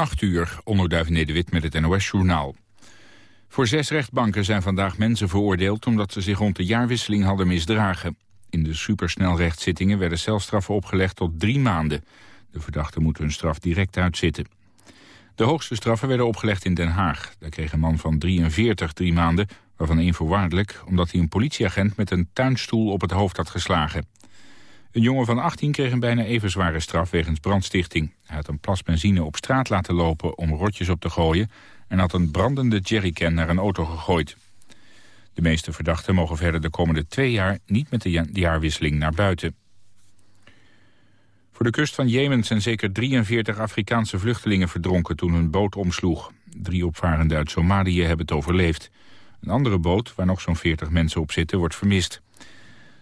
8 uur, onderduif Nederwit met het NOS-journaal. Voor zes rechtbanken zijn vandaag mensen veroordeeld... omdat ze zich rond de jaarwisseling hadden misdragen. In de supersnelrechtszittingen werden celstraffen opgelegd tot drie maanden. De verdachten moeten hun straf direct uitzitten. De hoogste straffen werden opgelegd in Den Haag. Daar kreeg een man van 43 drie maanden, waarvan één voorwaardelijk... omdat hij een politieagent met een tuinstoel op het hoofd had geslagen. Een jongen van 18 kreeg een bijna even zware straf wegens brandstichting. Hij had een plas benzine op straat laten lopen om rotjes op te gooien... en had een brandende jerrycan naar een auto gegooid. De meeste verdachten mogen verder de komende twee jaar niet met de jaarwisseling naar buiten. Voor de kust van Jemen zijn zeker 43 Afrikaanse vluchtelingen verdronken toen hun boot omsloeg. Drie opvarenden uit Somalië hebben het overleefd. Een andere boot, waar nog zo'n 40 mensen op zitten, wordt vermist.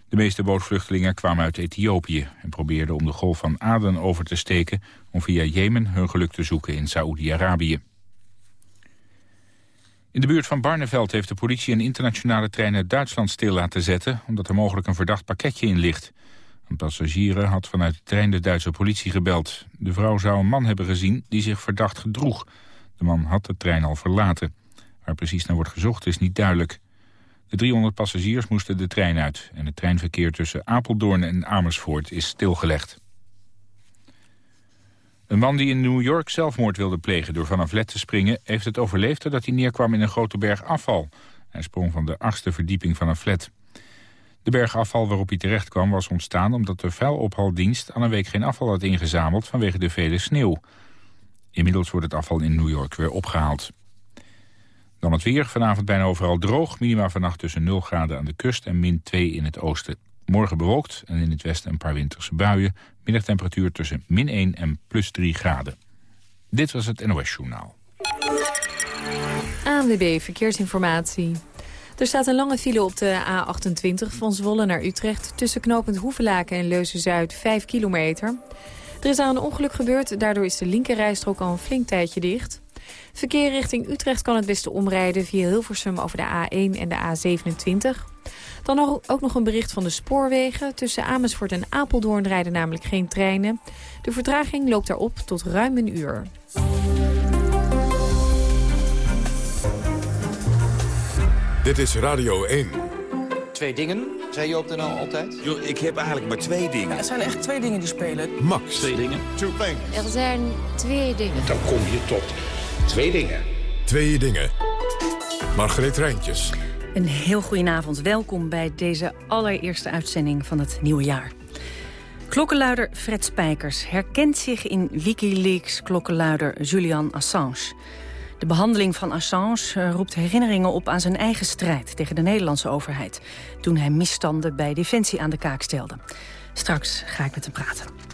De meeste bootvluchtelingen kwamen uit Ethiopië... en probeerden om de golf van Aden over te steken... om via Jemen hun geluk te zoeken in Saoedi-Arabië. In de buurt van Barneveld heeft de politie een internationale trein uit Duitsland stil laten zetten... omdat er mogelijk een verdacht pakketje in ligt. Een passagier had vanuit de trein de Duitse politie gebeld. De vrouw zou een man hebben gezien die zich verdacht gedroeg. De man had de trein al verlaten. Waar precies naar wordt gezocht is niet duidelijk. De 300 passagiers moesten de trein uit... en het treinverkeer tussen Apeldoorn en Amersfoort is stilgelegd. Een man die in New York zelfmoord wilde plegen door van een flat te springen... heeft het overleefd doordat hij neerkwam in een grote berg afval. Hij sprong van de achtste verdieping van een flat. De berg afval waarop hij terecht kwam was ontstaan... omdat de vuilophaaldienst al een week geen afval had ingezameld... vanwege de vele sneeuw. Inmiddels wordt het afval in New York weer opgehaald. Dan het weer. Vanavond bijna overal droog. Minima vannacht tussen 0 graden aan de kust en min 2 in het oosten. Morgen bewolkt en in het westen een paar winterse buien. Middagtemperatuur tussen min 1 en plus 3 graden. Dit was het NOS Journaal. ANWB Verkeersinformatie. Er staat een lange file op de A28 van Zwolle naar Utrecht... tussen knooppunt Hoevelaken en Leuzen-Zuid, 5 kilometer. Er is daar een ongeluk gebeurd, daardoor is de linkerrijstrook al een flink tijdje dicht... Verkeer richting Utrecht kan het beste omrijden via Hilversum over de A1 en de A27. Dan ook nog een bericht van de spoorwegen. Tussen Amersfoort en Apeldoorn rijden namelijk geen treinen. De vertraging loopt daarop tot ruim een uur. Dit is Radio 1. Twee dingen, zei je op de NL altijd? Yo, ik heb eigenlijk maar twee dingen. Ja, er zijn echt twee dingen die spelen. Max. Twee dingen. Two things. Er zijn twee dingen. Dan kom je tot twee dingen. Twee dingen. Margreet Rijntjes. Een heel goedenavond. Welkom bij deze allereerste uitzending van het nieuwe jaar. Klokkenluider Fred Spijkers herkent zich in Wikileaks klokkenluider Julian Assange. De behandeling van Assange eh, roept herinneringen op aan zijn eigen strijd tegen de Nederlandse overheid. Toen hij misstanden bij Defensie aan de kaak stelde. Straks ga ik met hem praten.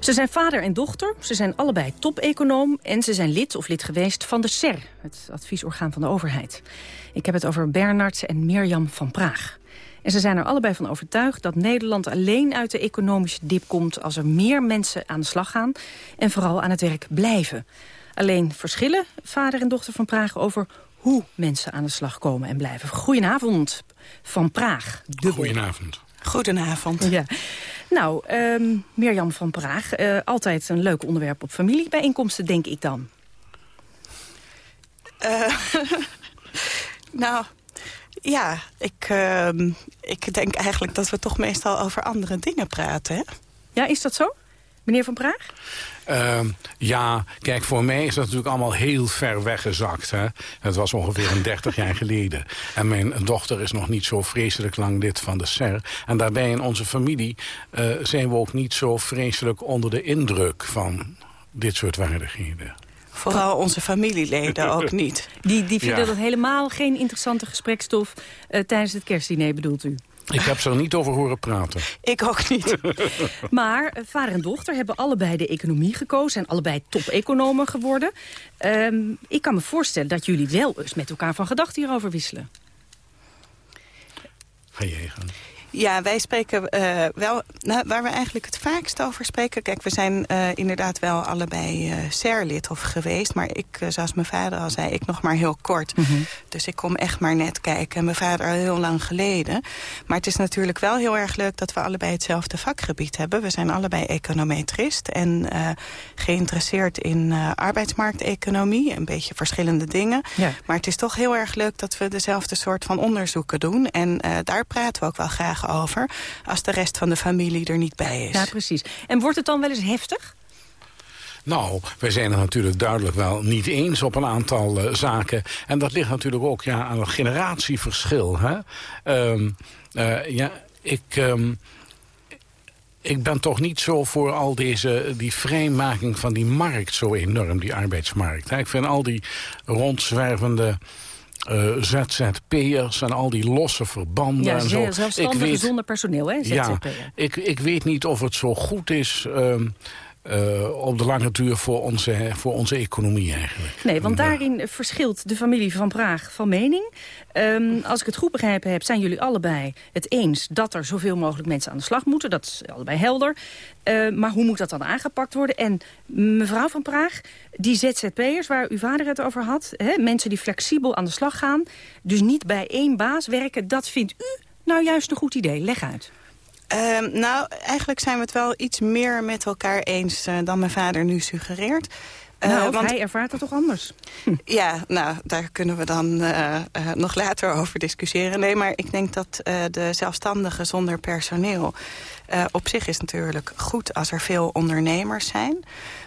Ze zijn vader en dochter, ze zijn allebei top-econoom... en ze zijn lid of lid geweest van de SER, het adviesorgaan van de overheid. Ik heb het over Bernard en Mirjam van Praag. En ze zijn er allebei van overtuigd dat Nederland alleen uit de economische dip komt... als er meer mensen aan de slag gaan en vooral aan het werk blijven. Alleen verschillen vader en dochter van Praag over hoe mensen aan de slag komen en blijven. Goedenavond van Praag. Goedenavond. Goedenavond. Ja. Nou, um, Mirjam van Praag, uh, altijd een leuk onderwerp op familiebijeenkomsten, denk ik dan. Uh, nou, ja, ik, uh, ik denk eigenlijk dat we toch meestal over andere dingen praten, hè? Ja, is dat zo? Meneer Van Praag? Uh, ja, kijk, voor mij is dat natuurlijk allemaal heel ver weggezakt. Hè? Het was ongeveer een 30 jaar geleden. En mijn dochter is nog niet zo vreselijk lang lid van de SER. En daarbij in onze familie uh, zijn we ook niet zo vreselijk onder de indruk van dit soort waardigheden. Vooral onze familieleden ook niet. Die, die vinden ja. dat helemaal geen interessante gesprekstof uh, tijdens het kerstdiner, bedoelt u? Ik heb ze er niet over horen praten. Ik ook niet. maar uh, vader en dochter hebben allebei de economie gekozen... en allebei top-economen geworden. Um, ik kan me voorstellen dat jullie wel eens met elkaar van gedachten hierover wisselen. Ga je gaan. Ja, wij spreken uh, wel, nou, waar we eigenlijk het vaakst over spreken... Kijk, we zijn uh, inderdaad wel allebei uh, SER-lid of geweest... maar ik, zoals mijn vader al zei, ik nog maar heel kort. Mm -hmm. Dus ik kom echt maar net kijken. En mijn vader al heel lang geleden. Maar het is natuurlijk wel heel erg leuk dat we allebei hetzelfde vakgebied hebben. We zijn allebei econometrist en geïnteresseerd in arbeidsmarkteconomie. Een beetje verschillende dingen. Ja. Maar het is toch heel erg leuk dat we dezelfde soort van onderzoeken doen. En daar praten we ook wel graag over... als de rest van de familie er niet bij is. Ja, precies. En wordt het dan wel eens heftig? Nou, wij zijn het natuurlijk duidelijk wel niet eens op een aantal uh, zaken. En dat ligt natuurlijk ook ja, aan een generatieverschil. Hè? Um, uh, ja, ik... Um, ik ben toch niet zo voor al deze, die vrijmaking van die markt zo enorm, die arbeidsmarkt. Ik vind al die rondzwervende uh, ZZP'ers en al die losse verbanden. Ja, en zo. zelfstandig weet, zonder personeel, hè, ZZP'er. Ja, ik, ik weet niet of het zo goed is... Uh, uh, op de lange duur voor onze, voor onze economie eigenlijk. Nee, want daarin verschilt de familie van Praag van mening. Um, als ik het goed begrepen heb, zijn jullie allebei het eens... dat er zoveel mogelijk mensen aan de slag moeten. Dat is allebei helder. Uh, maar hoe moet dat dan aangepakt worden? En mevrouw van Praag, die ZZP'ers waar uw vader het over had... Hè, mensen die flexibel aan de slag gaan... dus niet bij één baas werken, dat vindt u nou juist een goed idee. Leg uit. Uh, nou, eigenlijk zijn we het wel iets meer met elkaar eens uh, dan mijn vader nu suggereert. Uh, nou, want hij ervaart het toch anders? Hm. Ja, nou, daar kunnen we dan uh, nog later over discussiëren. Nee, maar ik denk dat de zelfstandigen zonder personeel... op zich is natuurlijk goed als er veel ondernemers zijn.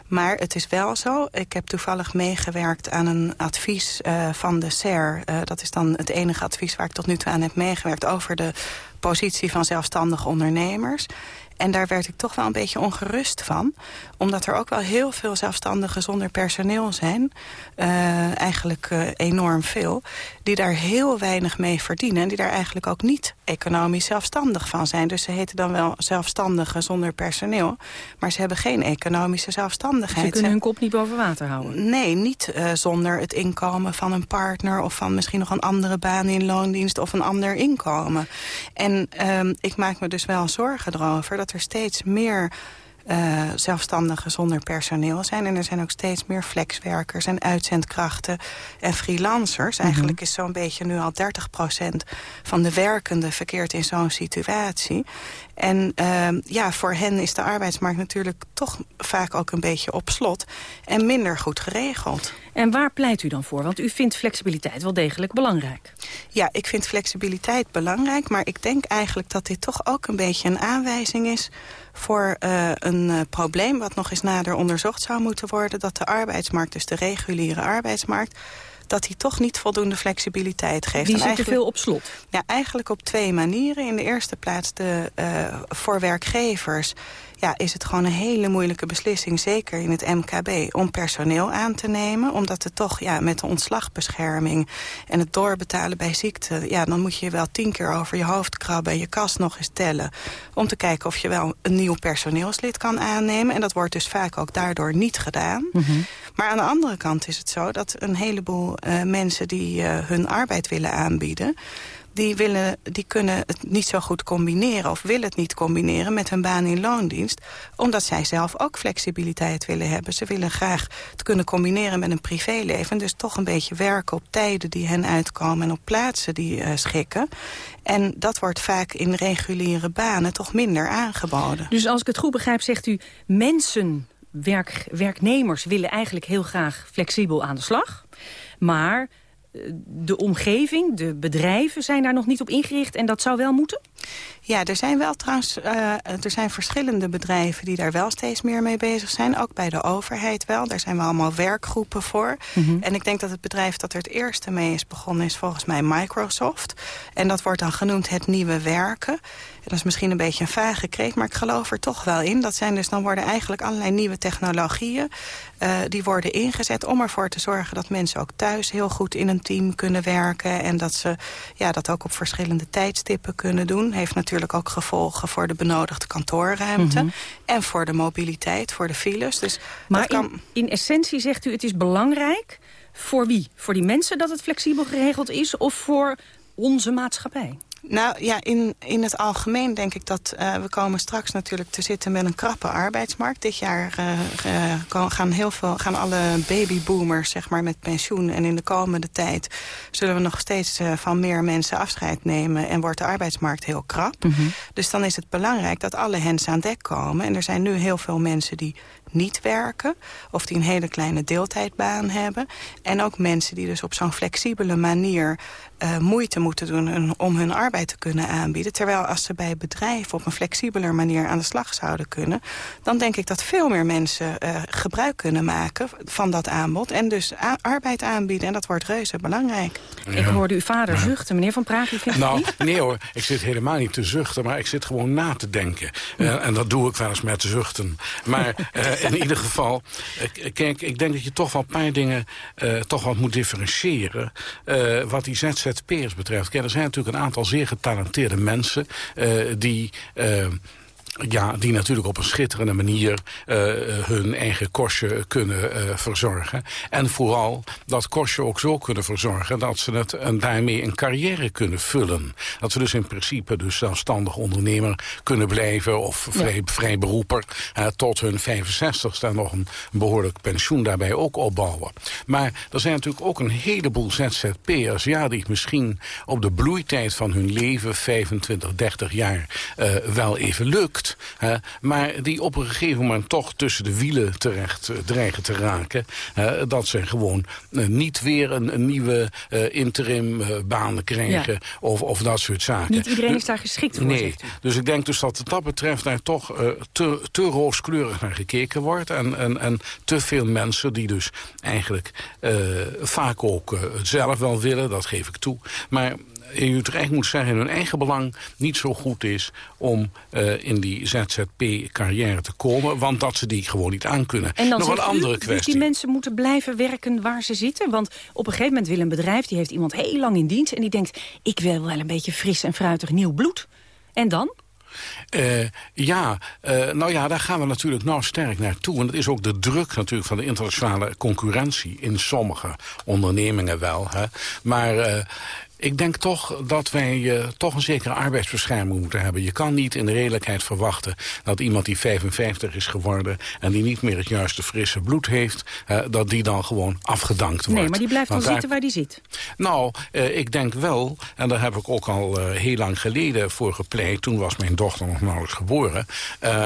Maar het is wel zo. Ik heb toevallig meegewerkt aan een advies van de SER. dat is dan het enige advies waar ik tot nu toe aan heb meegewerkt... over de positie van zelfstandige ondernemers. En daar werd ik toch wel een beetje ongerust van. Omdat er ook wel heel veel zelfstandigen zonder personeel zijn. Uh, eigenlijk uh, enorm veel. Die daar heel weinig mee verdienen. En die daar eigenlijk ook niet economisch zelfstandig van zijn. Dus ze heten dan wel zelfstandigen zonder personeel. Maar ze hebben geen economische zelfstandigheid. Ze kunnen hun kop niet boven water houden? Nee, niet uh, zonder het inkomen van een partner... of van misschien nog een andere baan in loondienst of een ander inkomen. En um, ik maak me dus wel zorgen erover dat er steeds meer uh, zelfstandigen zonder personeel zijn. En er zijn ook steeds meer flexwerkers en uitzendkrachten en freelancers. Mm -hmm. Eigenlijk is zo'n beetje nu al 30% van de werkenden verkeerd in zo'n situatie. En uh, ja, voor hen is de arbeidsmarkt natuurlijk toch vaak ook een beetje op slot. En minder goed geregeld. En waar pleit u dan voor? Want u vindt flexibiliteit wel degelijk belangrijk. Ja, ik vind flexibiliteit belangrijk. Maar ik denk eigenlijk dat dit toch ook een beetje een aanwijzing is voor uh, een uh, probleem wat nog eens nader onderzocht zou moeten worden... dat de arbeidsmarkt, dus de reguliere arbeidsmarkt dat die toch niet voldoende flexibiliteit geeft. Die zit te veel op slot? Ja, eigenlijk op twee manieren. In de eerste plaats de, uh, voor werkgevers ja, is het gewoon een hele moeilijke beslissing, zeker in het MKB, om personeel aan te nemen. Omdat het toch ja, met de ontslagbescherming en het doorbetalen bij ziekte... ja, dan moet je wel tien keer over je hoofd krabben en je kast nog eens tellen... om te kijken of je wel een nieuw personeelslid kan aannemen. En dat wordt dus vaak ook daardoor niet gedaan. Mm -hmm. Maar aan de andere kant is het zo dat een heleboel uh, mensen die uh, hun arbeid willen aanbieden die, willen, die kunnen het niet zo goed combineren... of willen het niet combineren met hun baan in loondienst... omdat zij zelf ook flexibiliteit willen hebben. Ze willen graag het kunnen combineren met een privéleven... dus toch een beetje werken op tijden die hen uitkomen... en op plaatsen die uh, schikken. En dat wordt vaak in reguliere banen toch minder aangeboden. Dus als ik het goed begrijp, zegt u... mensen, werk, werknemers willen eigenlijk heel graag flexibel aan de slag... maar de omgeving, de bedrijven zijn daar nog niet op ingericht en dat zou wel moeten? Ja, er zijn wel trouwens uh, er zijn verschillende bedrijven die daar wel steeds meer mee bezig zijn. Ook bij de overheid wel. Daar zijn we allemaal werkgroepen voor. Mm -hmm. En ik denk dat het bedrijf dat er het eerste mee is begonnen is volgens mij Microsoft. En dat wordt dan genoemd het nieuwe werken. En dat is misschien een beetje een vage kreet, maar ik geloof er toch wel in. Dat zijn dus, dan worden eigenlijk allerlei nieuwe technologieën... Uh, die worden ingezet om ervoor te zorgen dat mensen ook thuis heel goed in een team kunnen werken. En dat ze ja, dat ook op verschillende tijdstippen kunnen doen. Heeft natuurlijk ook gevolgen voor de benodigde kantoorruimte. Mm -hmm. En voor de mobiliteit, voor de files. Dus maar kan... in, in essentie zegt u het is belangrijk... Voor wie? Voor die mensen dat het flexibel geregeld is of voor onze maatschappij? Nou ja, in, in het algemeen denk ik dat uh, we komen straks natuurlijk te zitten met een krappe arbeidsmarkt. Dit jaar uh, uh, gaan, heel veel, gaan alle babyboomers zeg maar, met pensioen. En in de komende tijd zullen we nog steeds van meer mensen afscheid nemen. En wordt de arbeidsmarkt heel krap. Mm -hmm. Dus dan is het belangrijk dat alle hens aan dek komen. En er zijn nu heel veel mensen die niet werken. Of die een hele kleine deeltijdbaan hebben. En ook mensen die dus op zo'n flexibele manier uh, moeite moeten doen om hun arbeid te kunnen aanbieden. Terwijl als ze bij bedrijven op een flexibeler manier aan de slag zouden kunnen... dan denk ik dat veel meer mensen uh, gebruik kunnen maken van dat aanbod. En dus arbeid aanbieden. En dat wordt reuze belangrijk. Ja. Ik hoorde uw vader zuchten. Meneer Van Praag, u vindt nou, niet? Nee hoor, ik zit helemaal niet te zuchten. Maar ik zit gewoon na te denken. Uh, en dat doe ik wel eens met zuchten. Maar in ieder geval... kijk, ik denk dat je toch wel een paar dingen toch wat moet differentiëren. wat die ZZ ZZP'ers betreft. Kijk, er zijn natuurlijk een aantal zeer getalenteerde mensen... Uh, die... Uh, ja, die natuurlijk op een schitterende manier uh, hun eigen kostje kunnen uh, verzorgen. En vooral dat kostje ook zo kunnen verzorgen... dat ze het en daarmee een carrière kunnen vullen. Dat ze dus in principe dus zelfstandig ondernemer kunnen blijven... of vrij, ja. vrij beroeper uh, tot hun 65ste en nog een behoorlijk pensioen daarbij ook opbouwen. Maar er zijn natuurlijk ook een heleboel ZZP'ers... ja, die misschien op de bloeitijd van hun leven, 25, 30 jaar, wel even lukt... Uh, maar die op een gegeven moment toch tussen de wielen terecht uh, dreigen te raken. Uh, dat ze gewoon niet weer een, een nieuwe interim baan krijgen ja. of, of dat soort zaken. Niet iedereen is daar geschikt voor. Nee, dus ik denk dus dat wat dat betreft daar toch te, te rooskleurig naar gekeken wordt. En, en, en te veel mensen die dus eigenlijk vaak ook zelf wel willen, dat geef ik toe. Maar Utrecht moet zeggen in hun eigen belang niet zo goed is om uh, in die ZZP-carrière te komen. Want dat ze die gewoon niet aankunnen. En dan Nog een andere u, kwestie. die mensen moeten blijven werken waar ze zitten? Want op een gegeven moment wil een bedrijf, die heeft iemand heel lang in dienst... en die denkt, ik wil wel een beetje fris en fruitig nieuw bloed. En dan? Uh, ja, uh, nou ja, daar gaan we natuurlijk nou sterk naartoe. En dat is ook de druk natuurlijk van de internationale concurrentie... in sommige ondernemingen wel. Hè. Maar... Uh, ik denk toch dat wij uh, toch een zekere arbeidsbescherming moeten hebben. Je kan niet in de redelijkheid verwachten dat iemand die 55 is geworden... en die niet meer het juiste frisse bloed heeft... Uh, dat die dan gewoon afgedankt wordt. Nee, maar die blijft dan zitten waar die zit. Nou, uh, ik denk wel, en daar heb ik ook al heel lang geleden voor gepleit... toen was mijn dochter nog nauwelijks geboren...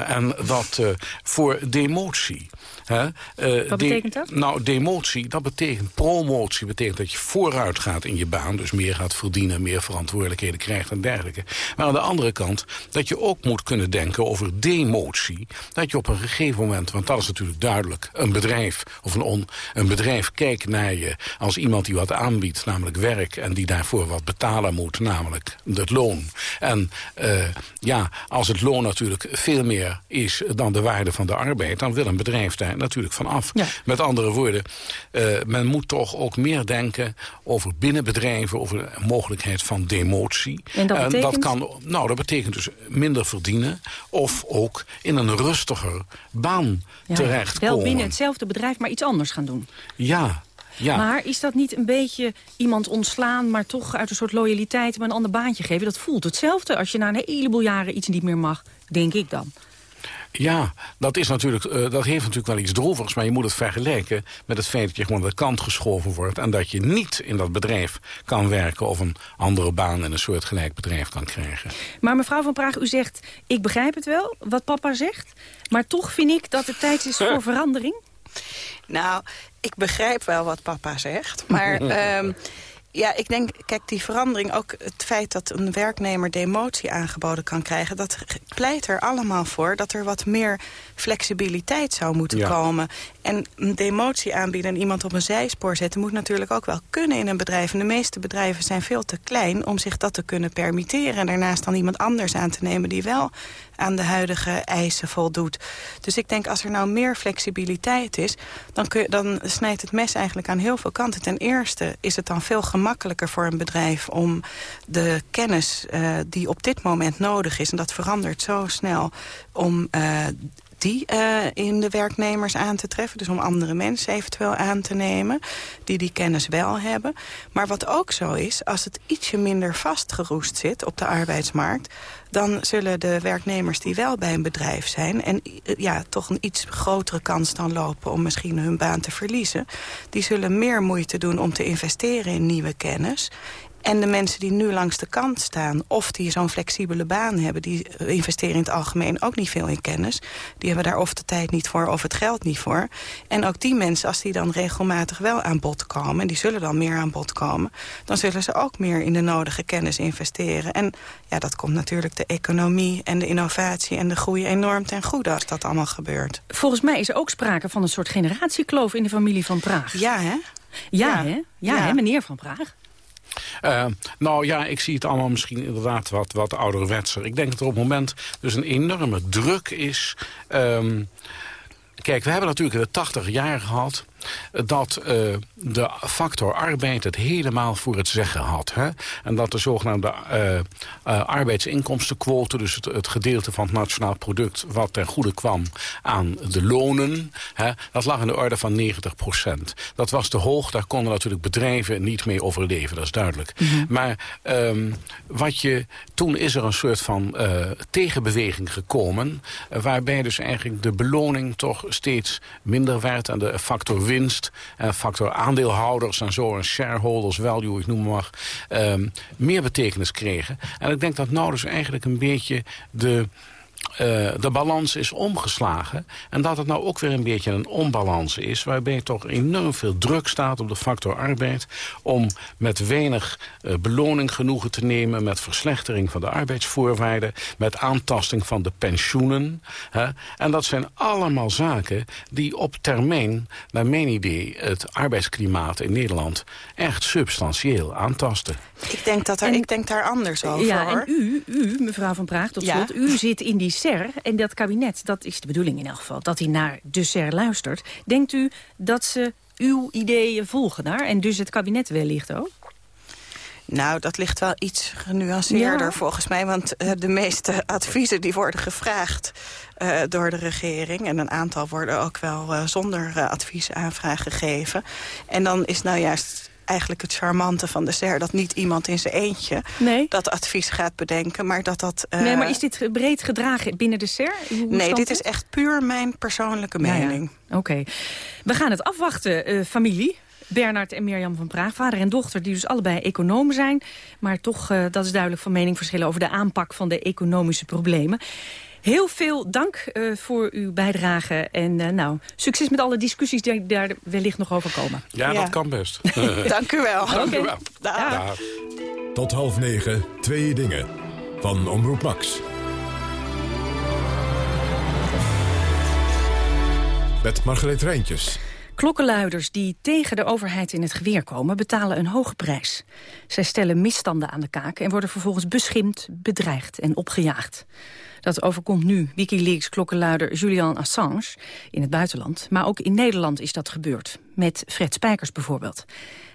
en dat voor demotie... Wat betekent dat? Nou, demotie, dat betekent promotie. betekent dat je vooruit gaat in je baan. Dus meer gaat verdienen, meer verantwoordelijkheden krijgt en dergelijke. Maar aan de andere kant, dat je ook moet kunnen denken over demotie. Dat je op een gegeven moment, want dat is natuurlijk duidelijk... een bedrijf of een, on, een bedrijf kijkt naar je als iemand die wat aanbiedt, namelijk werk... en die daarvoor wat betalen moet, namelijk het loon. En uh, ja, als het loon natuurlijk veel meer is dan de waarde van de arbeid... dan wil een bedrijf daar natuurlijk van af. Ja. Met andere woorden, uh, men moet toch ook meer denken over binnenbedrijven... over de mogelijkheid van demotie. En dat, betekent... dat kan, nou, dat betekent dus minder verdienen... of ook in een rustiger baan ja, terechtkomen. Wel binnen hetzelfde bedrijf, maar iets anders gaan doen. Ja, ja. Maar is dat niet een beetje iemand ontslaan... maar toch uit een soort loyaliteit hem een ander baantje geven? Dat voelt hetzelfde als je na een heleboel jaren iets niet meer mag, denk ik dan. Ja, dat, is natuurlijk, uh, dat heeft natuurlijk wel iets droevigs... maar je moet het vergelijken met het feit dat je gewoon aan de kant geschoven wordt... en dat je niet in dat bedrijf kan werken... of een andere baan in een soortgelijk bedrijf kan krijgen. Maar mevrouw Van Praag, u zegt, ik begrijp het wel, wat papa zegt... maar toch vind ik dat het tijd is voor verandering? Nou, ik begrijp wel wat papa zegt, maar... um, ja, ik denk, kijk, die verandering, ook het feit dat een werknemer demotie aangeboden kan krijgen... dat pleit er allemaal voor dat er wat meer flexibiliteit zou moeten ja. komen. En een demotie aanbieden en iemand op een zijspoor zetten... moet natuurlijk ook wel kunnen in een bedrijf. En de meeste bedrijven zijn veel te klein om zich dat te kunnen permitteren. En daarnaast dan iemand anders aan te nemen die wel aan de huidige eisen voldoet. Dus ik denk, als er nou meer flexibiliteit is... dan, kun dan snijdt het mes eigenlijk aan heel veel kanten. Ten eerste is het dan veel gemakkelijker voor een bedrijf... om de kennis uh, die op dit moment nodig is... en dat verandert zo snel... om uh, die uh, in de werknemers aan te treffen. Dus om andere mensen eventueel aan te nemen. Die die kennis wel hebben. Maar wat ook zo is, als het ietsje minder vastgeroest zit op de arbeidsmarkt dan zullen de werknemers die wel bij een bedrijf zijn... en ja, toch een iets grotere kans dan lopen om misschien hun baan te verliezen... die zullen meer moeite doen om te investeren in nieuwe kennis... En de mensen die nu langs de kant staan... of die zo'n flexibele baan hebben... die investeren in het algemeen ook niet veel in kennis. Die hebben daar of de tijd niet voor of het geld niet voor. En ook die mensen, als die dan regelmatig wel aan bod komen... en die zullen dan meer aan bod komen... dan zullen ze ook meer in de nodige kennis investeren. En ja, dat komt natuurlijk de economie en de innovatie... en de groei enorm ten goede als dat allemaal gebeurt. Volgens mij is er ook sprake van een soort generatiekloof... in de familie van Praag. Ja, hè? Ja, ja. hè? Ja, ja. Hè, meneer van Praag. Uh, nou ja, ik zie het allemaal misschien inderdaad wat, wat ouderwetser. Ik denk dat er op het moment dus een enorme druk is... Um, kijk, we hebben natuurlijk de 80 jaar gehad dat uh, de factor arbeid het helemaal voor het zeggen had. Hè? En dat de zogenaamde uh, arbeidsinkomstenquote... dus het, het, gedeelte van het nationaal product... wat ten goede kwam aan de lonen... Hè, dat lag in de orde van 90 procent. Dat was te hoog, daar konden natuurlijk bedrijven niet mee overleven. Dat is duidelijk. Mm -hmm. Maar um, wat je, toen is er een soort van tegenbeweging gekomen... waarbij dus eigenlijk de beloning toch steeds minder werd... en de factor winst en factor aandeelhouders en zo... en shareholders value, ik noem maar, um, meer betekenis kregen. En ik denk dat nou dus eigenlijk een beetje de uh, de balans is omgeslagen. En dat het nou ook weer een beetje een onbalans is... waarbij toch enorm veel druk staat op de factor arbeid... om met weinig uh, beloning genoegen te nemen... met verslechtering van de arbeidsvoorwaarden... met aantasting van de pensioenen. Hè? En dat zijn allemaal zaken die op termijn... naar mijn idee het arbeidsklimaat in Nederland... echt substantieel aantasten. Ik denk, dat er, en, ik denk daar anders over, ja, hoor. En u, u, mevrouw Van Praag, tot slot, ja. u zit in die SER en dat kabinet, dat is de bedoeling in elk geval... dat hij naar de SER luistert. Denkt u dat ze uw ideeën volgen daar en dus het kabinet wellicht ook? Nou, dat ligt wel iets genuanceerder ja. volgens mij. Want uh, de meeste adviezen die worden gevraagd uh, door de regering. En een aantal worden ook wel uh, zonder adviesaanvraag gegeven. En dan is nou juist eigenlijk het charmante van de SER... dat niet iemand in zijn eentje nee. dat advies gaat bedenken, maar dat dat... Uh... Nee, maar is dit breed gedragen binnen de SER? Hoe nee, dit is echt puur mijn persoonlijke mening. Ja, ja. Oké. Okay. We gaan het afwachten, uh, familie. Bernard en Mirjam van Praag, vader en dochter... die dus allebei econoom zijn. Maar toch, uh, dat is duidelijk van mening verschillen... over de aanpak van de economische problemen. Heel veel dank uh, voor uw bijdrage. En uh, nou, succes met alle discussies die daar wellicht nog over komen. Ja, ja. dat kan best. dank u wel. Dank okay. u wel. Dag. Dag. Tot half negen, twee dingen. Van Omroep Max. Met Margreet Rijntjes. Klokkenluiders die tegen de overheid in het geweer komen... betalen een hoge prijs. Zij stellen misstanden aan de kaak... en worden vervolgens beschimd, bedreigd en opgejaagd. Dat overkomt nu Wikileaks-klokkenluider Julian Assange in het buitenland. Maar ook in Nederland is dat gebeurd. Met Fred Spijkers bijvoorbeeld.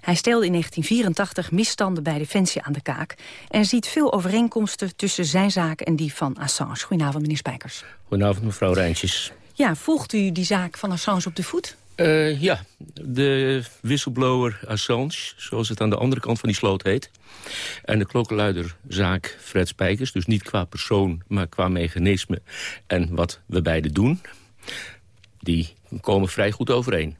Hij stelde in 1984 misstanden bij Defensie aan de kaak... en ziet veel overeenkomsten tussen zijn zaak en die van Assange. Goedenavond, meneer Spijkers. Goedenavond, mevrouw Rijntjes. Ja, volgt u die zaak van Assange op de voet? Uh, ja, de whistleblower Assange, zoals het aan de andere kant van die sloot heet. En de klokkenluiderzaak Fred Spijkers, dus niet qua persoon, maar qua mechanisme en wat we beide doen. Die komen vrij goed overeen.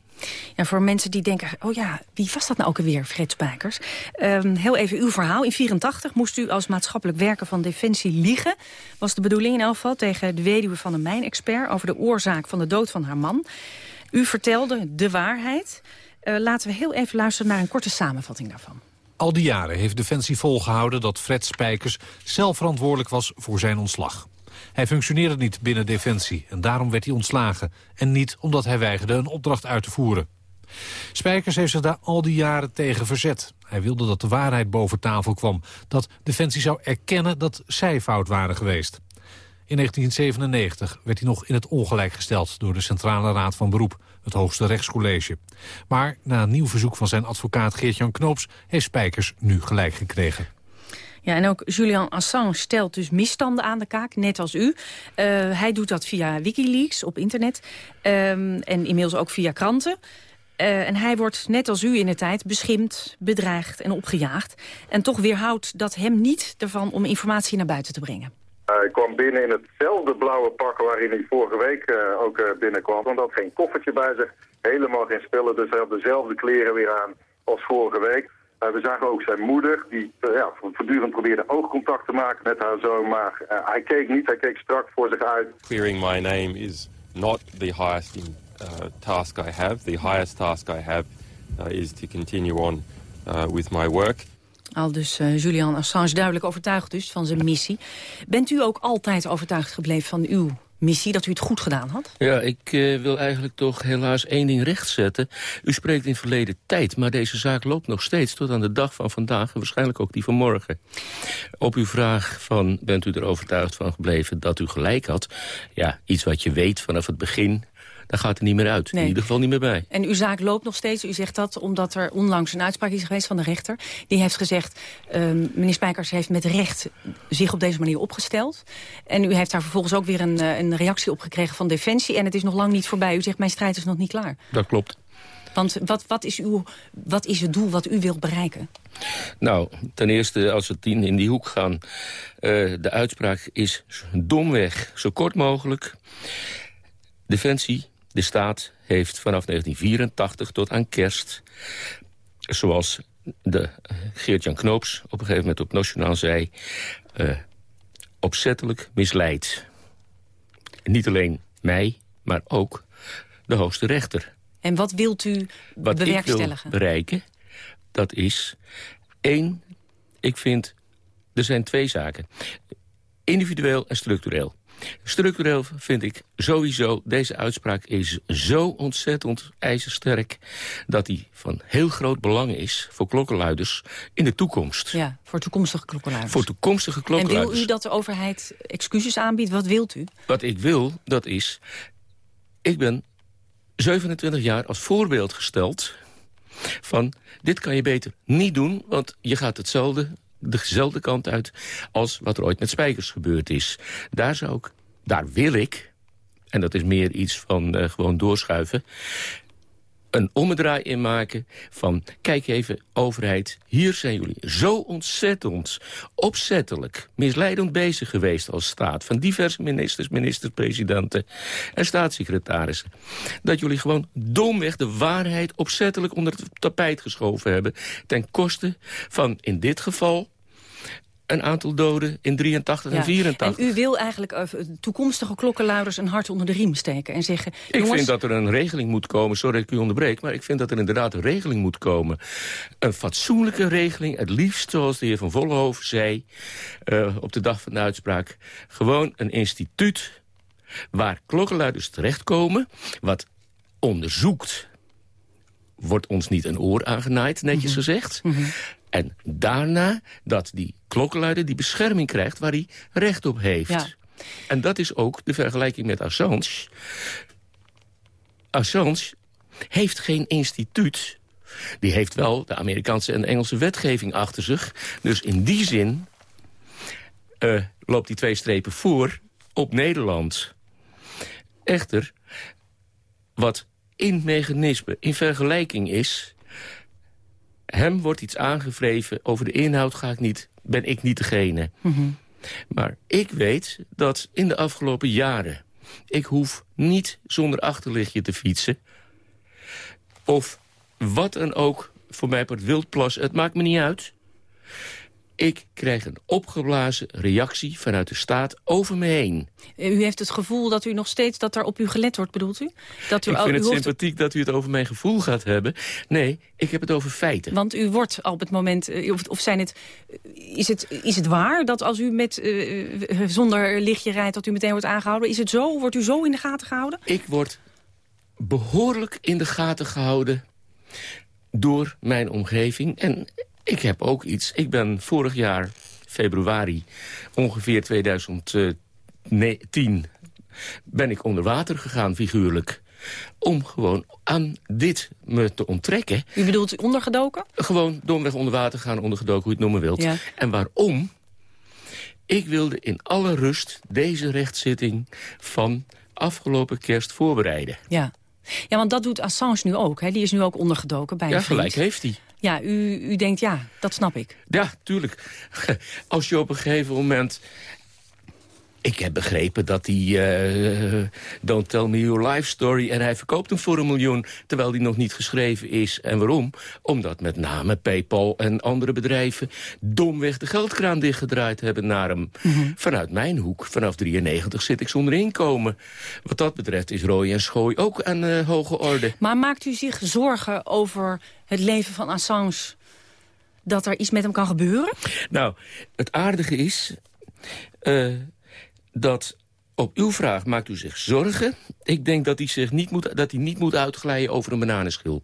Ja, voor mensen die denken, oh ja, wie was dat nou ook alweer, Fred Spijkers? Um, heel even uw verhaal. In 84 moest u als maatschappelijk werker van Defensie liegen. Was de bedoeling in elk geval tegen de weduwe van een mijnexpert... over de oorzaak van de dood van haar man. U vertelde de waarheid. Uh, laten we heel even luisteren naar een korte samenvatting daarvan. Al die jaren heeft Defensie volgehouden dat Fred Spijkers zelf verantwoordelijk was voor zijn ontslag. Hij functioneerde niet binnen Defensie en daarom werd hij ontslagen. En niet omdat hij weigerde een opdracht uit te voeren. Spijkers heeft zich daar al die jaren tegen verzet. Hij wilde dat de waarheid boven tafel kwam. Dat Defensie zou erkennen dat zij fout waren geweest. In 1997 werd hij nog in het ongelijk gesteld door de Centrale Raad van Beroep, het hoogste rechtscollege. Maar na een nieuw verzoek van zijn advocaat Geert-Jan Knoops heeft Spijkers nu gelijk gekregen. Ja, en ook Julian Assange stelt dus misstanden aan de kaak, net als u. Eh, hij doet dat via Wikileaks op internet ehm, en inmiddels ook via kranten. Uh, en hij wordt, net als u in de tijd, beschimd, bedreigd en opgejaagd. En toch weerhoudt dat hem niet ervan om informatie naar buiten te brengen. Hij kwam binnen in hetzelfde blauwe pak waarin hij vorige week uh, ook uh, binnenkwam. Want had geen koffertje bij zich, helemaal geen spullen. Dus hij had dezelfde kleren weer aan als vorige week. Uh, we zagen ook zijn moeder, die ja, voortdurend probeerde oogcontact te maken met haar zoon. Maar hij keek niet, hij keek strak voor zich uit. Clearing my name is not the highest in, task I have. The highest task I have is to continue on with my work. Al dus uh, Julian Assange duidelijk overtuigd dus van zijn missie. Bent u ook altijd overtuigd gebleven van uw missie, dat u het goed gedaan had? Ja, ik uh, wil eigenlijk toch helaas één ding rechtzetten. U spreekt in verleden tijd, maar deze zaak loopt nog steeds... tot aan de dag van vandaag en waarschijnlijk ook die van morgen. Op uw vraag van, bent u er overtuigd van gebleven dat u gelijk had? Ja, iets wat je weet vanaf het begin dan gaat er niet meer uit. Nee. In ieder geval niet meer bij. En uw zaak loopt nog steeds. U zegt dat omdat er onlangs een uitspraak is geweest van de rechter. Die heeft gezegd, um, meneer Spijkers heeft met recht zich op deze manier opgesteld. En u heeft daar vervolgens ook weer een, een reactie op gekregen van Defensie. En het is nog lang niet voorbij. U zegt, mijn strijd is nog niet klaar. Dat klopt. Want wat, wat, is uw, wat is het doel wat u wilt bereiken? Nou, ten eerste, als we tien in die hoek gaan... Uh, de uitspraak is domweg zo kort mogelijk. Defensie de staat heeft vanaf 1984 tot aan kerst... zoals de Geert-Jan Knoops op een gegeven moment op Nationaal zei... Uh, opzettelijk misleid. Niet alleen mij, maar ook de hoogste rechter. En wat wilt u wat bewerkstelligen? Wat ik wil bereiken, dat is... één, ik vind, er zijn twee zaken. Individueel en structureel. Structureel vind ik sowieso, deze uitspraak is zo ontzettend ijzersterk... dat die van heel groot belang is voor klokkenluiders in de toekomst. Ja, voor toekomstige klokkenluiders. Voor toekomstige klokkenluiders. En wil u dat de overheid excuses aanbiedt? Wat wilt u? Wat ik wil, dat is... Ik ben 27 jaar als voorbeeld gesteld van... dit kan je beter niet doen, want je gaat hetzelfde dezelfde kant uit als wat er ooit met spijkers gebeurd is. Daar zou ik, daar wil ik, en dat is meer iets van uh, gewoon doorschuiven een ommedraai in maken van... kijk even, overheid, hier zijn jullie zo ontzettend opzettelijk... misleidend bezig geweest als staat... van diverse ministers, minister-presidenten en staatssecretarissen... dat jullie gewoon domweg de waarheid opzettelijk onder het tapijt geschoven hebben... ten koste van, in dit geval een aantal doden in 83 ja. en 84. En u wil eigenlijk uh, toekomstige klokkenluiders een hart onder de riem steken en zeggen... Ik jongens... vind dat er een regeling moet komen, sorry dat ik u onderbreek... maar ik vind dat er inderdaad een regeling moet komen. Een fatsoenlijke regeling, het liefst zoals de heer Van Vollenhoven zei... Uh, op de dag van de uitspraak, gewoon een instituut... waar klokkenluiders terechtkomen, wat onderzoekt... wordt ons niet een oor aangenaaid, netjes mm -hmm. gezegd... Mm -hmm. En daarna dat die klokkenluider die bescherming krijgt waar hij recht op heeft. Ja. En dat is ook de vergelijking met Assange. Assange heeft geen instituut. Die heeft wel de Amerikaanse en Engelse wetgeving achter zich. Dus in die zin uh, loopt die twee strepen voor op Nederland. Echter, wat in mechanisme in vergelijking is hem wordt iets aangevreven. Over de inhoud ga ik niet, ben ik niet degene. Mm -hmm. Maar ik weet dat in de afgelopen jaren... ik hoef niet zonder achterlichtje te fietsen. Of wat dan ook, voor mij per wildplas, het maakt me niet uit. Ik krijg een opgeblazen reactie vanuit de staat over me heen. U heeft het gevoel dat u nog steeds dat er op u gelet wordt, bedoelt u? Dat u ik vind u het sympathiek dat u het over mijn gevoel gaat hebben. Nee, ik heb het over feiten. Want u wordt al op het moment, of, of zijn het, is, het, is het waar dat als u met, uh, zonder lichtje rijdt... dat u meteen wordt aangehouden? Is het zo? Wordt u zo in de gaten gehouden? Ik word behoorlijk in de gaten gehouden door mijn omgeving. En ik heb ook iets. Ik ben vorig jaar, februari, ongeveer 2010... ben ik onder water gegaan, figuurlijk. om gewoon aan dit me te onttrekken. U bedoelt ondergedoken? Gewoon domweg onder water gaan, ondergedoken, hoe je het noemen wilt. Ja. En waarom? Ik wilde in alle rust deze rechtszitting van afgelopen kerst voorbereiden. Ja. Ja, want dat doet Assange nu ook. Hè? Die is nu ook ondergedoken bij Ja, een vriend. gelijk heeft hij. Ja, u, u denkt, ja, dat snap ik. Ja, tuurlijk. Als je op een gegeven moment... Ik heb begrepen dat hij... eh, Don't tell me your life story... en hij verkoopt hem voor een miljoen... terwijl die nog niet geschreven is. En waarom? Omdat met name Paypal en andere bedrijven... domweg de geldkraan dichtgedraaid hebben naar hem. Vanuit mijn hoek, vanaf 93, zit ik zonder inkomen. Wat dat betreft is Roy en Schooi ook aan eh, hoge orde. Maar maakt u zich zorgen over het leven van Assange... dat er iets met hem kan gebeuren? Nou, het aardige is eh, dat op uw vraag maakt u zich zorgen. Ik denk dat hij, zich niet moet, dat hij niet moet uitglijden over een bananenschil.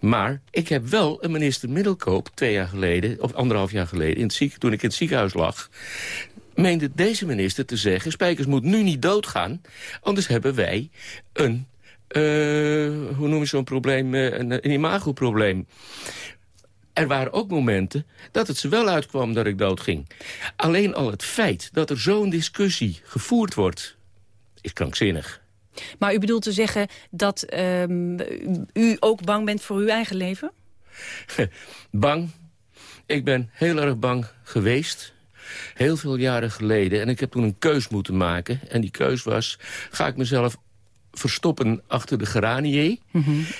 Maar ik heb wel een minister Middelkoop twee jaar geleden... of anderhalf jaar geleden, in het toen ik in het ziekenhuis lag... meende deze minister te zeggen... Spijkers moet nu niet doodgaan, anders hebben wij een... eh, hoe noem je zo'n probleem? eh, een, een imagoprobleem. Er waren ook momenten dat het ze wel uitkwam dat ik doodging. Alleen al het feit dat er zo'n discussie gevoerd wordt... is krankzinnig. Maar u bedoelt te zeggen dat ehm, u ook bang bent voor uw eigen leven? bang. Ik ben heel erg bang geweest. Heel veel jaren geleden. En ik heb toen een keus moeten maken. En die keus was, ga ik mezelf verstoppen achter de geranier?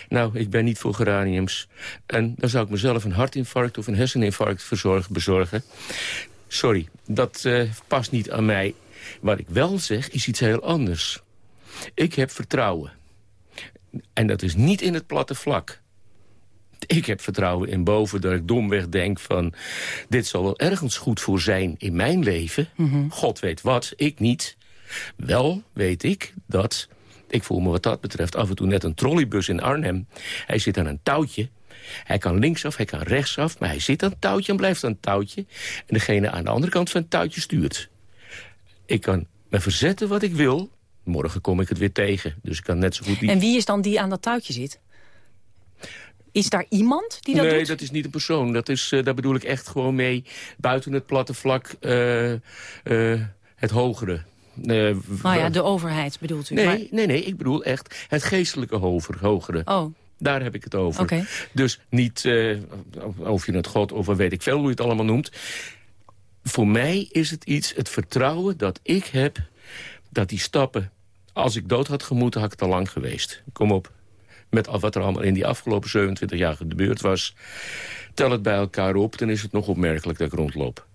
Nou, ik ben niet voor geraniums. En dan zou ik mezelf een hartinfarct of een herseninfarct verzorgen, bezorgen. Sorry, dat eh, past niet aan mij. Wat ik wel zeg, is iets heel anders. Ik heb vertrouwen. En dat is niet in het platte vlak. Ik heb vertrouwen in boven dat ik domweg denk van... dit zal wel ergens goed voor zijn in mijn leven. God weet wat, ik niet. Wel weet ik dat... ik voel me wat dat betreft af en toe net een trolleybus in Arnhem. Hij zit aan een touwtje. Hij kan linksaf, hij kan rechtsaf, maar hij zit aan het touwtje en blijft aan het touwtje. En degene aan de andere kant van het touwtje stuurt. Ik kan me verzetten wat ik wil. Morgen kom ik het weer tegen. Dus ik kan net zo goed die... En wie is dan die aan dat touwtje zit? Is daar iemand die dat nee, doet? dat is niet een persoon. Dat is, eh, daar bedoel ik echt gewoon mee. Buiten het platte vlak, eh, eh, het hogere. Eh, Nou ja, de overheid bedoelt u. nee, Maar- nee, nee, ik bedoel echt het geestelijke hogere. Oh, Daar heb ik het over. Dus niet eh, of je het God of weet ik veel hoe je het allemaal noemt. Voor mij is het iets, het vertrouwen dat ik heb... dat die stappen, als ik dood had gemoeten, had ik het al lang geweest. Kom op. Met al wat er allemaal in die afgelopen 27 jaar gebeurd was. Tel het bij elkaar op, dan is het nog opmerkelijk dat ik rondloop.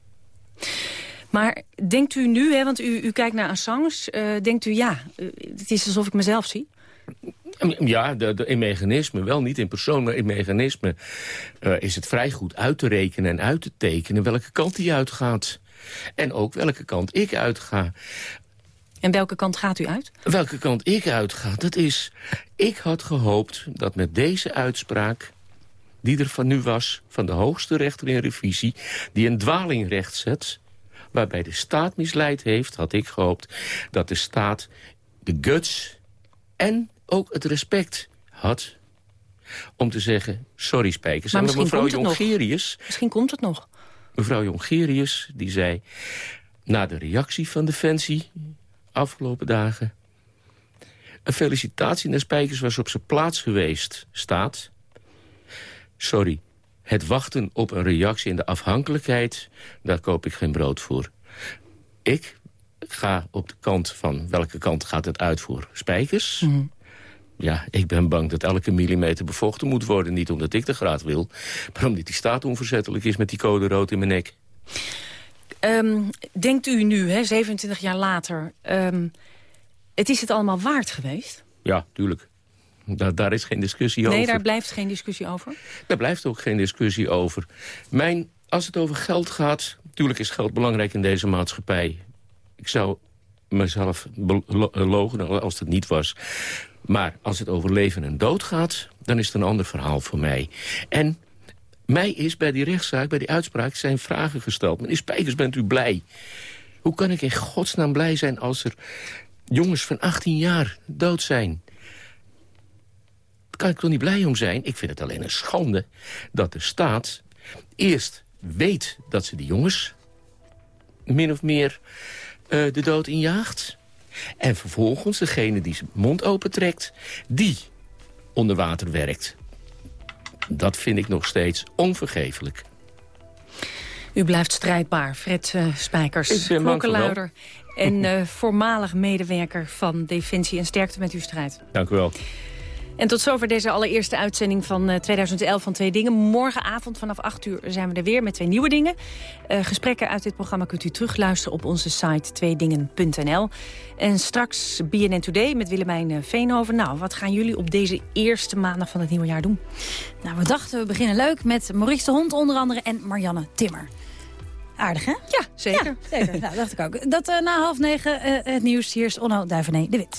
Maar denkt u nu, hè, want u, u kijkt naar Assange... eh, denkt u, ja, eh, het is alsof ik mezelf zie? Ja, de, de, in mechanisme, wel niet in persoon, maar in mechanisme... eh, is het vrij goed uit te rekenen en uit te tekenen welke kant die uitgaat. En ook welke kant ik uitga. En welke kant gaat u uit? Welke kant ik uitga, dat is... Ik had gehoopt dat met deze uitspraak die er van nu was... van de hoogste rechter in revisie, die een dwaling rechtzet... waarbij de staat misleid heeft, had ik gehoopt... dat de staat de guts en ook het respect had... om te zeggen, sorry Spijkers. Maar En misschien mevrouw. Jongerius, Misschien komt het nog. mevrouw Jongerius, die zei... na de reactie van Defensie afgelopen dagen... een felicitatie naar Spijkers was op zijn plaats geweest, staat... Sorry, het wachten op een reactie in de afhankelijkheid... daar koop ik geen brood voor. Ik ga op de kant van welke kant gaat het uit voor Spijkers... Mhm. Ja, ik ben bang dat elke millimeter bevochten moet worden. Niet omdat ik de graad wil, maar omdat die staat onverzettelijk is... met die code rood in mijn nek. Ehm, denkt u nu, hè, 27 jaar later... ehm, het is het allemaal waard geweest? Ja, tuurlijk. Daar, daar is geen discussie Nee, over. daar blijft geen discussie over. Daar blijft ook geen discussie over. Mijn, als het over geld gaat... Tuurlijk is geld belangrijk in deze maatschappij. Ik zou mezelf logen als het niet was. Maar als het over leven en dood gaat... dan is het een ander verhaal voor mij. En mij is bij die rechtszaak, bij die uitspraak... zijn vragen gesteld. Meneer Spijkers, bent u blij? Hoe kan ik in godsnaam blij zijn als er jongens van 18 jaar dood zijn? Kan ik toch niet blij om zijn? Ik vind het alleen een schande dat de staat eerst weet dat ze die jongens... min of meer uh, de dood injaagt. En vervolgens degene die zijn mond opentrekt... die onder water werkt. Dat vind ik nog steeds onvergeeflijk. U blijft strijdbaar, Fred uh, Spijkers, ik ben klokkenluider en uh, voormalig medewerker van Defensie. En sterkte met uw strijd. Dank u wel. En tot zover deze allereerste uitzending van 2011 eh, van Twee Dingen. Morgenavond vanaf 8 uur zijn we er weer met twee nieuwe dingen. Uh, gesprekken uit dit programma kunt u terugluisteren op onze site tweedingen.nl. En straks BNN Today met Willemijn eh, Veenhoven. Nou, wat gaan jullie op deze eerste maandag van het nieuwe jaar doen? Nou, we dachten we beginnen leuk met Maurice de Hond onder andere en Marianne Timmer. Aardig, hè? Ja, zeker. Ja, zeker. nou, dacht ik ook. Dat uh, na half negen uh, het nieuws. Hier is Onno Duivené de Wit.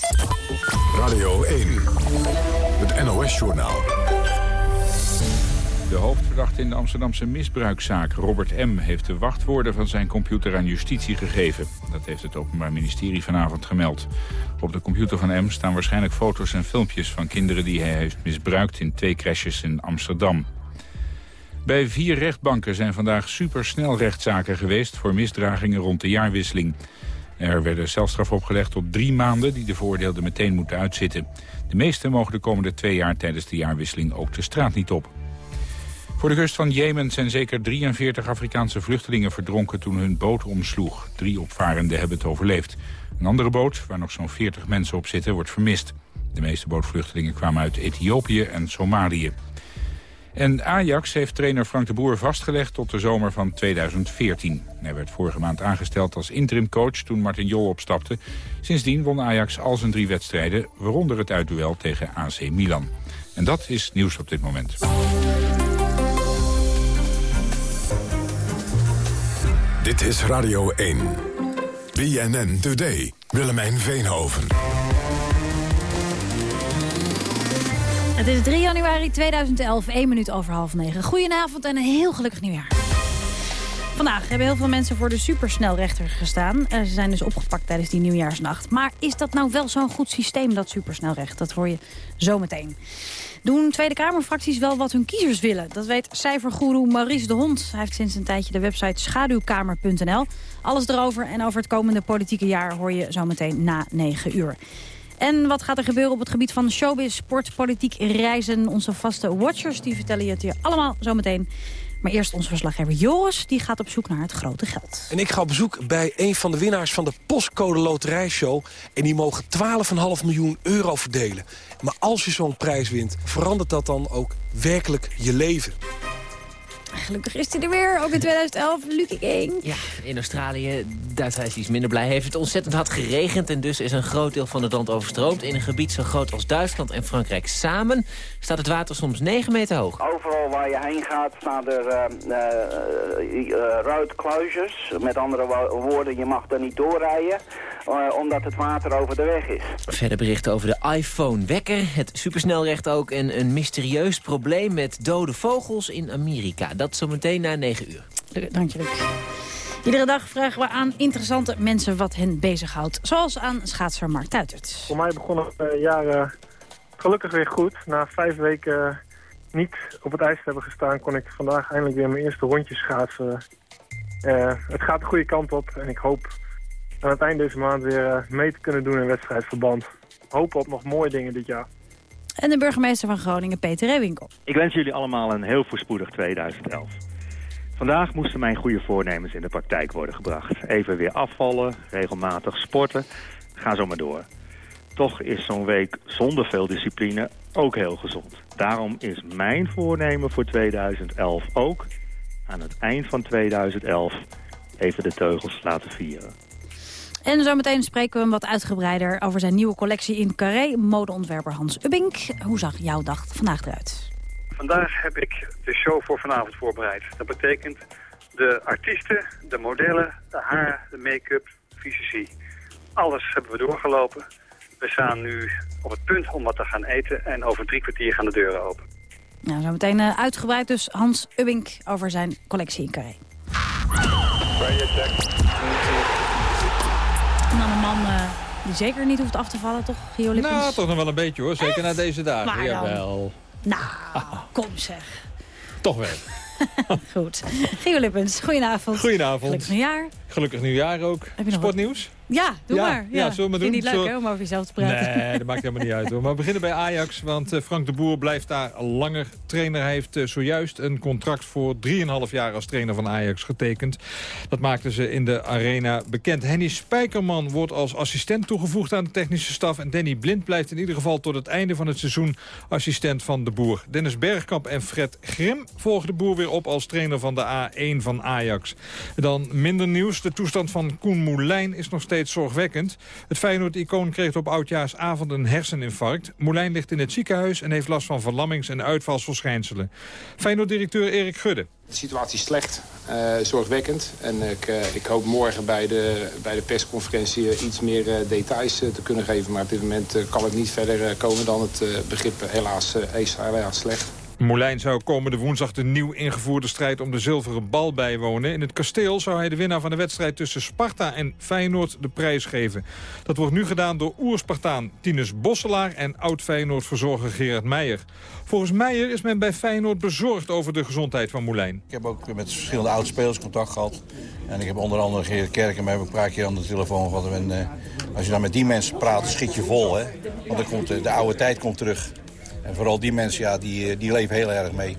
Radio 1. NOS-journaal. De hoofdverdachte in de Amsterdamse misbruikzaak, Robert M., heeft de wachtwoorden van zijn computer aan justitie gegeven. Dat heeft het Openbaar Ministerie vanavond gemeld. Op de computer van M staan waarschijnlijk foto's en filmpjes van kinderen die hij heeft misbruikt in twee crashes in Amsterdam. Bij vier rechtbanken zijn vandaag supersnel rechtszaken geweest voor misdragingen rond de jaarwisseling. Er werden celstraf opgelegd tot drie maanden die de veroordeelden meteen moeten uitzitten. De meeste mogen de komende twee jaar tijdens de jaarwisseling ook de straat niet op. Voor de kust van Jemen zijn zeker 43 Afrikaanse vluchtelingen verdronken toen hun boot omsloeg. Drie opvarenden hebben het overleefd. Een andere boot, waar nog zo'n 40 mensen op zitten, wordt vermist. De meeste bootvluchtelingen kwamen uit Ethiopië en Somalië. En Ajax heeft trainer Frank de Boer vastgelegd tot de zomer van 2014. Hij werd vorige maand aangesteld als interimcoach toen Martin Jol opstapte. Sindsdien won Ajax al zijn drie wedstrijden, waaronder het uitduel tegen AC Milan. En dat is nieuws op dit moment. Dit is Radio 1. BNN Today. Willemijn Veenhoven. Het is 3 januari 2011, 1 minuut over half 9. Goedenavond en een heel gelukkig nieuwjaar. Vandaag hebben heel veel mensen voor de supersnelrechter gestaan. Ze zijn dus opgepakt tijdens die nieuwjaarsnacht. Maar is dat nou wel zo'n goed systeem, dat supersnelrecht? Dat hoor je zometeen. Doen Tweede Kamerfracties wel wat hun kiezers willen? Dat weet cijfergoeroe Maurice de Hond. Hij heeft sinds een tijdje de website schaduwkamer.nl. Alles erover en over het komende politieke jaar hoor je zometeen na 9 uur. En wat gaat er gebeuren op het gebied van showbiz, sport, politiek, reizen? Onze vaste watchers die vertellen je het hier allemaal zometeen. Maar eerst onze verslaggever Joris, die gaat op zoek naar het grote geld. En ik ga op bezoek bij een van de winnaars van de Postcode Loterijshow. En die mogen 12,5 miljoen euro verdelen. Maar als je zo'n prijs wint, verandert dat dan ook werkelijk je leven? Gelukkig is hij er weer, ook in 2011, Lucie King. Ja, in Australië, Duitsland is iets minder blij, heeft het ontzettend hard geregend... en dus is een groot deel van het land overstroomd. In een gebied zo groot als Duitsland en Frankrijk samen... staat het water soms 9 meter hoog. Overal waar je heen gaat staan er uh, uh, Met andere woorden, je mag er niet doorrijden... Uh, omdat het water over de weg is. Verder berichten over de iPhone-wekker, het supersnelrecht ook... en een mysterieus probleem met dode vogels in Amerika. Dat zometeen na 9 uur. Dank je, Iedere dag vragen we aan interessante mensen wat hen bezighoudt. Zoals aan schaatser Mark Tuitert. Voor mij begon het uh, jaar gelukkig weer goed. Na vijf weken niet op het ijs te hebben gestaan... kon ik vandaag eindelijk weer mijn eerste rondje schaatsen. Uh, het gaat de goede kant op en ik hoop aan het eind deze maand weer mee te kunnen doen in wedstrijdverband. Hopen op nog mooie dingen dit jaar. En de burgemeester van Groningen, Peter Rewinkel. Ik wens jullie allemaal een heel voorspoedig 2011. Vandaag moesten mijn goede voornemens in de praktijk worden gebracht. Even weer afvallen, regelmatig sporten. Ga zo maar door. Toch is zo'n week zonder veel discipline ook heel gezond. Daarom is mijn voornemen voor 2011 ook... aan het eind van 2011 even de teugels laten vieren. En zometeen spreken we hem wat uitgebreider over zijn nieuwe collectie in Carré. Modeontwerper Hans Ubbink. Hoe zag jouw dag vandaag eruit? Vandaag heb ik de show voor vanavond voorbereid. Dat betekent de artiesten, de modellen, de haar, de make-up, fysici. Alles hebben we doorgelopen. We staan nu op het punt om wat te gaan eten en over drie kwartier gaan de deuren open. Nou, zo meteen uh, uitgebreid dus Hans Ubbink over zijn collectie in Carré. Die zeker niet hoeft af te vallen, toch, Gio Lippens? Nou, toch nog wel een beetje hoor. Zeker Echt? na deze dagen. Jawel. Nou, kom zeg. Toch wel. Goed. Gio Lippens, goedenavond. Goedenavond. Gelukkig nieuwjaar. Gelukkig nieuwjaar ook. Heb je nog Sportnieuws? Ja, doe Ja, maar. ja, zullen we Vind je doen? niet leuk hè, om over jezelf te praten? Nee, dat maakt helemaal niet uit hoor. Maar we beginnen bij Ajax, want eh, Frank de Boer blijft daar langer trainer. Hij heeft eh, zojuist een contract voor 3,5 jaar als trainer van Ajax getekend. Dat maakten ze in de arena bekend. Henny Spijkerman wordt als assistent toegevoegd aan de technische staf. En Danny Blind blijft in ieder geval tot het einde van het seizoen assistent van de Boer. Dennis Bergkamp en Fred Grim volgen de Boer weer op als trainer van de A1 van Ajax. Dan minder nieuws. De toestand van Koen Moulijn is nog steeds zorgwekkend. Het Feyenoord-icoon kreeg op oudjaarsavond een herseninfarct. Moulijn ligt in het ziekenhuis en heeft last van verlammings- en uitvalsverschijnselen. Feyenoord-directeur Erik Gudde. De situatie is slecht, eh, zorgwekkend. En ik, eh, ik hoop morgen bij de, bij de persconferentie eh, iets meer details te kunnen geven. Maar op dit moment kan het niet verder komen dan het begrip helaas, helaas slecht. Moulijn zou komende woensdag de nieuw ingevoerde strijd om de zilveren bal bijwonen. In het kasteel zou hij de winnaar van de wedstrijd tussen Sparta en Feyenoord de prijs geven. Dat wordt nu gedaan door oerspartaan Tinus Bosselaar en oud-Feyenoord-verzorger Gerard Meijer. Volgens Meijer is men bij Feyenoord bezorgd over de gezondheid van Moulijn. Ik heb ook met verschillende oud-spelers contact gehad. En ik heb onder andere Gerrit Kerken met een paar aan de telefoon gehad. En, eh, als je dan met die mensen praat, schiet je vol. Hè? Want komt, de oude tijd komt terug. En vooral die mensen, ja, die, eh, die leven heel erg mee.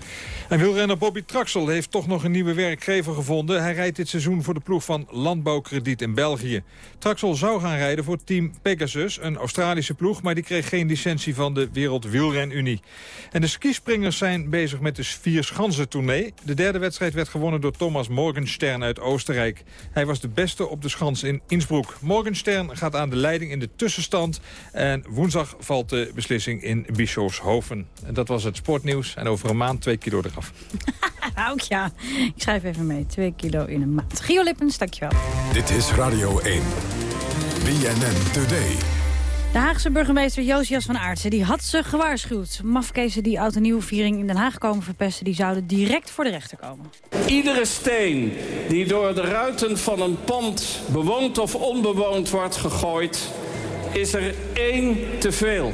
En wielrenner Bobby Traxel heeft toch nog een nieuwe werkgever gevonden. Hij rijdt dit seizoen voor de ploeg van Landbouwkrediet in België. Traxel zou gaan rijden voor team Pegasus, een Australische ploeg... maar die kreeg geen licentie van de Wereld Wielrenunie. En de skispringers zijn bezig met de Vierschansen-tournee. De derde wedstrijd werd gewonnen door Thomas Morgenstern uit Oostenrijk. Hij was de beste op de schans in Innsbruck. Morgenstern gaat aan de leiding in de tussenstand. En woensdag valt de beslissing in Bischofshofen. En dat was het sportnieuws. En over een maand twee kilo eraf. Nou ja, ik schrijf even mee. Twee kilo in een maand. Gio Lippens, dankjewel. Dit is Radio 1. BNN Today. De Haagse burgemeester Josias van Aartsen die had ze gewaarschuwd. Mafkezen die oud en nieuwe viering in Den Haag komen verpesten... die zouden direct voor de rechter komen. Iedere steen die door de ruiten van een pand bewoond of onbewoond wordt gegooid, is er één te veel.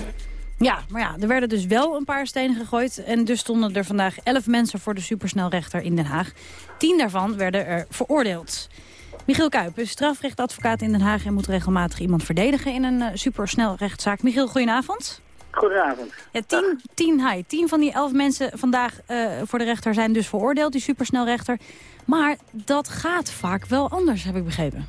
Ja, maar ja, er werden dus wel een paar stenen gegooid... en dus stonden er vandaag elf mensen voor de supersnelrechter in Den Haag. Tien daarvan werden er veroordeeld. Michiel Kuip is strafrechtadvocaat in Den Haag... en moet regelmatig iemand verdedigen in een uh, supersnelrechtszaak. Michiel, goedenavond. Goedenavond. Ja, tien, tien, hi, tien van die elf mensen vandaag uh, voor de rechter zijn dus veroordeeld, die supersnelrechter. Maar dat gaat vaak wel anders, heb ik begrepen.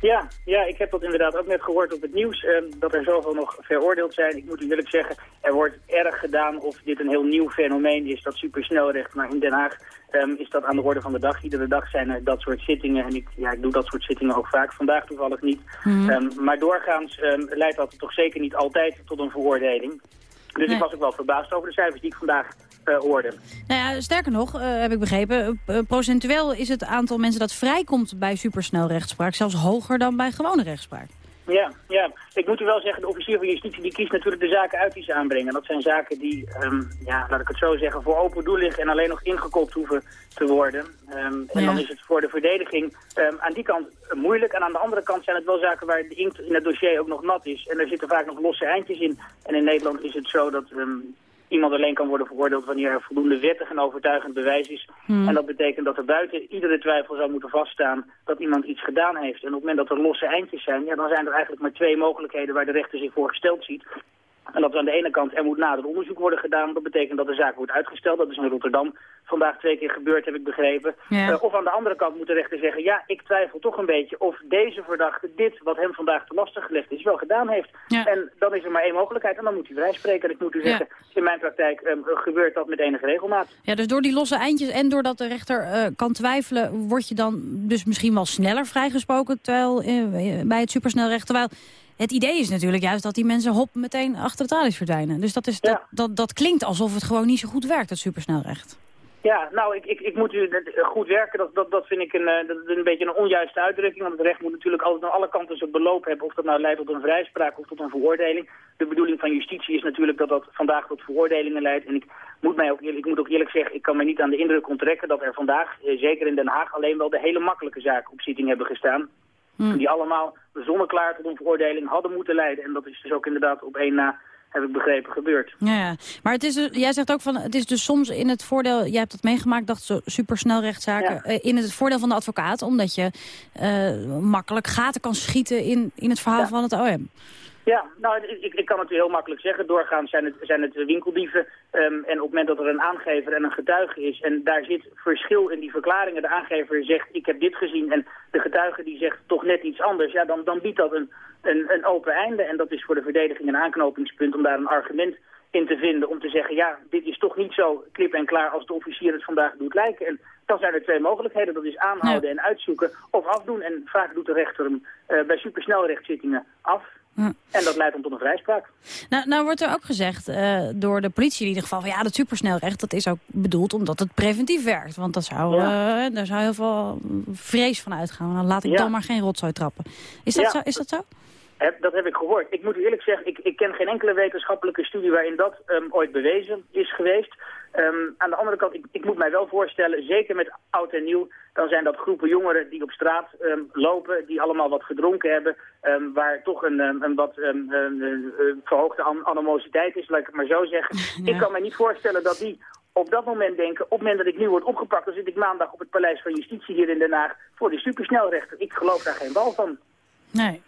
Ja, ja, ik heb dat inderdaad ook net gehoord op het nieuws, eh, dat er zoveel nog veroordeeld zijn. Ik moet u eerlijk zeggen, er wordt erg gedaan of dit een heel nieuw fenomeen is, dat supersnelrecht. Maar in Den Haag um, is dat aan de orde van de dag. Iedere dag zijn er dat soort zittingen en ik, ja, ik doe dat soort zittingen ook vaak. Vandaag toevallig niet. Mm. Um, maar doorgaans um, leidt dat toch zeker niet altijd tot een veroordeling. Dus nee. ik was ook wel verbaasd over de cijfers die ik vandaag uh, hoorde. Nou ja, sterker nog, uh, heb ik begrepen, uh, procentueel is het aantal mensen dat vrijkomt bij supersnelrechtspraak zelfs hoger dan bij gewone rechtspraak. Ja, ja, ik moet u wel zeggen, de officier van justitie die kiest natuurlijk de zaken uit die ze aanbrengen. Dat zijn zaken die, um, ja, laat ik het zo zeggen, voor open doel liggen en alleen nog ingekopt hoeven te worden. Um, en ja. dan is het voor de verdediging um, aan die kant moeilijk. En aan de andere kant zijn het wel zaken waar de inkt in het dossier ook nog nat is. En er zitten vaak nog losse eindjes in. En in Nederland is het zo dat iemand alleen kan worden veroordeeld wanneer er voldoende wettig en overtuigend bewijs is. Hmm. En dat betekent dat er buiten iedere twijfel zou moeten vaststaan dat iemand iets gedaan heeft. En op het moment dat er losse eindjes zijn, ja, dan zijn er eigenlijk maar twee mogelijkheden waar de rechter zich voor gesteld ziet. En dat is aan de ene kant, er moet nader onderzoek worden gedaan. Dat betekent dat de zaak wordt uitgesteld. Dat is in Rotterdam vandaag twee keer gebeurd, heb ik begrepen. Ja. Uh, of aan de andere kant moet de rechter zeggen... ja, ik twijfel toch een beetje of deze verdachte dit, wat hem vandaag te lastig gelegd is, wel gedaan heeft. Ja. En dan is er maar één mogelijkheid en dan moet hij vrijspreken. En ik moet u zeggen, in mijn praktijk um, gebeurt dat met enige regelmaat. Ja, dus door die losse eindjes en doordat de rechter uh, kan twijfelen... word je dan dus misschien wel sneller vrijgesproken terwijl, uh, bij het supersnelrecht... terwijl het idee is natuurlijk juist dat die mensen hop meteen achter de tralies verdwijnen. Dus dat, is, ja. dat, dat, dat klinkt alsof het gewoon niet zo goed werkt, het supersnelrecht. Ja, nou, ik, ik, ik moet u goed werken. Dat, dat, dat vind ik een, dat een beetje een onjuiste uitdrukking. Want het recht moet natuurlijk altijd aan alle kanten zijn beloop hebben. Of dat nou leidt tot een vrijspraak of tot een veroordeling. De bedoeling van justitie is natuurlijk dat dat vandaag tot veroordelingen leidt. En ik moet, mij ook, eerlijk, ik moet ook eerlijk zeggen, ik kan me niet aan de indruk onttrekken dat er vandaag, zeker in Den Haag, alleen wel de hele makkelijke zaken op zitting hebben gestaan. Hmm. Die allemaal zonneklaar tot een veroordeling hadden moeten leiden. En dat is dus ook inderdaad op één na heb ik begrepen, gebeurd. Ja, maar het is, dus- jij zegt ook van, het is dus soms in het voordeel, jij hebt dat meegemaakt, dacht zo supersnel rechtszaken, eh, in het voordeel van de advocaat, omdat je uh, makkelijk gaten kan schieten in, in het verhaal van het OM. Ja, nou, ik, ik kan het heel makkelijk zeggen. Doorgaans zijn het, zijn het winkeldieven. Um, en op het moment dat er een aangever en een getuige is... en daar zit verschil in die verklaringen. De aangever zegt, ik heb dit gezien... en de getuige die zegt toch net iets anders. Ja, dan, dan biedt dat een, een, een open einde. En dat is voor de verdediging een aanknopingspunt... om daar een argument in te vinden om te zeggen... ja, dit is toch niet zo klip en klaar als de officier het vandaag doet lijken. En dan zijn er twee mogelijkheden. Dat is aanhouden en uitzoeken of afdoen. En vaak doet de rechter hem uh, bij supersnelrechtszittingen af. En dat leidt om tot een vrijspraak. Nou, nou wordt er ook gezegd uh, door de politie in ieder geval... van ja, dat supersnelrecht dat is ook bedoeld omdat het preventief werkt. Want dat zou, ja. uh, daar zou heel veel vrees van uitgaan. Dan laat ik ja. dan maar geen rotzooi trappen. Is dat, zo, is dat zo? Heb, dat heb ik gehoord. Ik moet u eerlijk zeggen, ik, ik ken geen enkele wetenschappelijke studie waarin dat um, ooit bewezen is geweest. Um, aan de andere kant, ik, ik, moet mij wel voorstellen, zeker met oud en nieuw, dan zijn dat groepen jongeren die op straat um, lopen, die allemaal wat gedronken hebben, um, waar toch een, een wat verhoogde an animositeit is, laat ik het maar zo zeggen. Ja. Ik kan me niet voorstellen dat die op dat moment denken, op het moment dat ik nu word opgepakt, dan zit ik maandag op het Paleis van Justitie hier in Den Haag voor de supersnelrechter. Ik geloof daar geen bal van. Nee.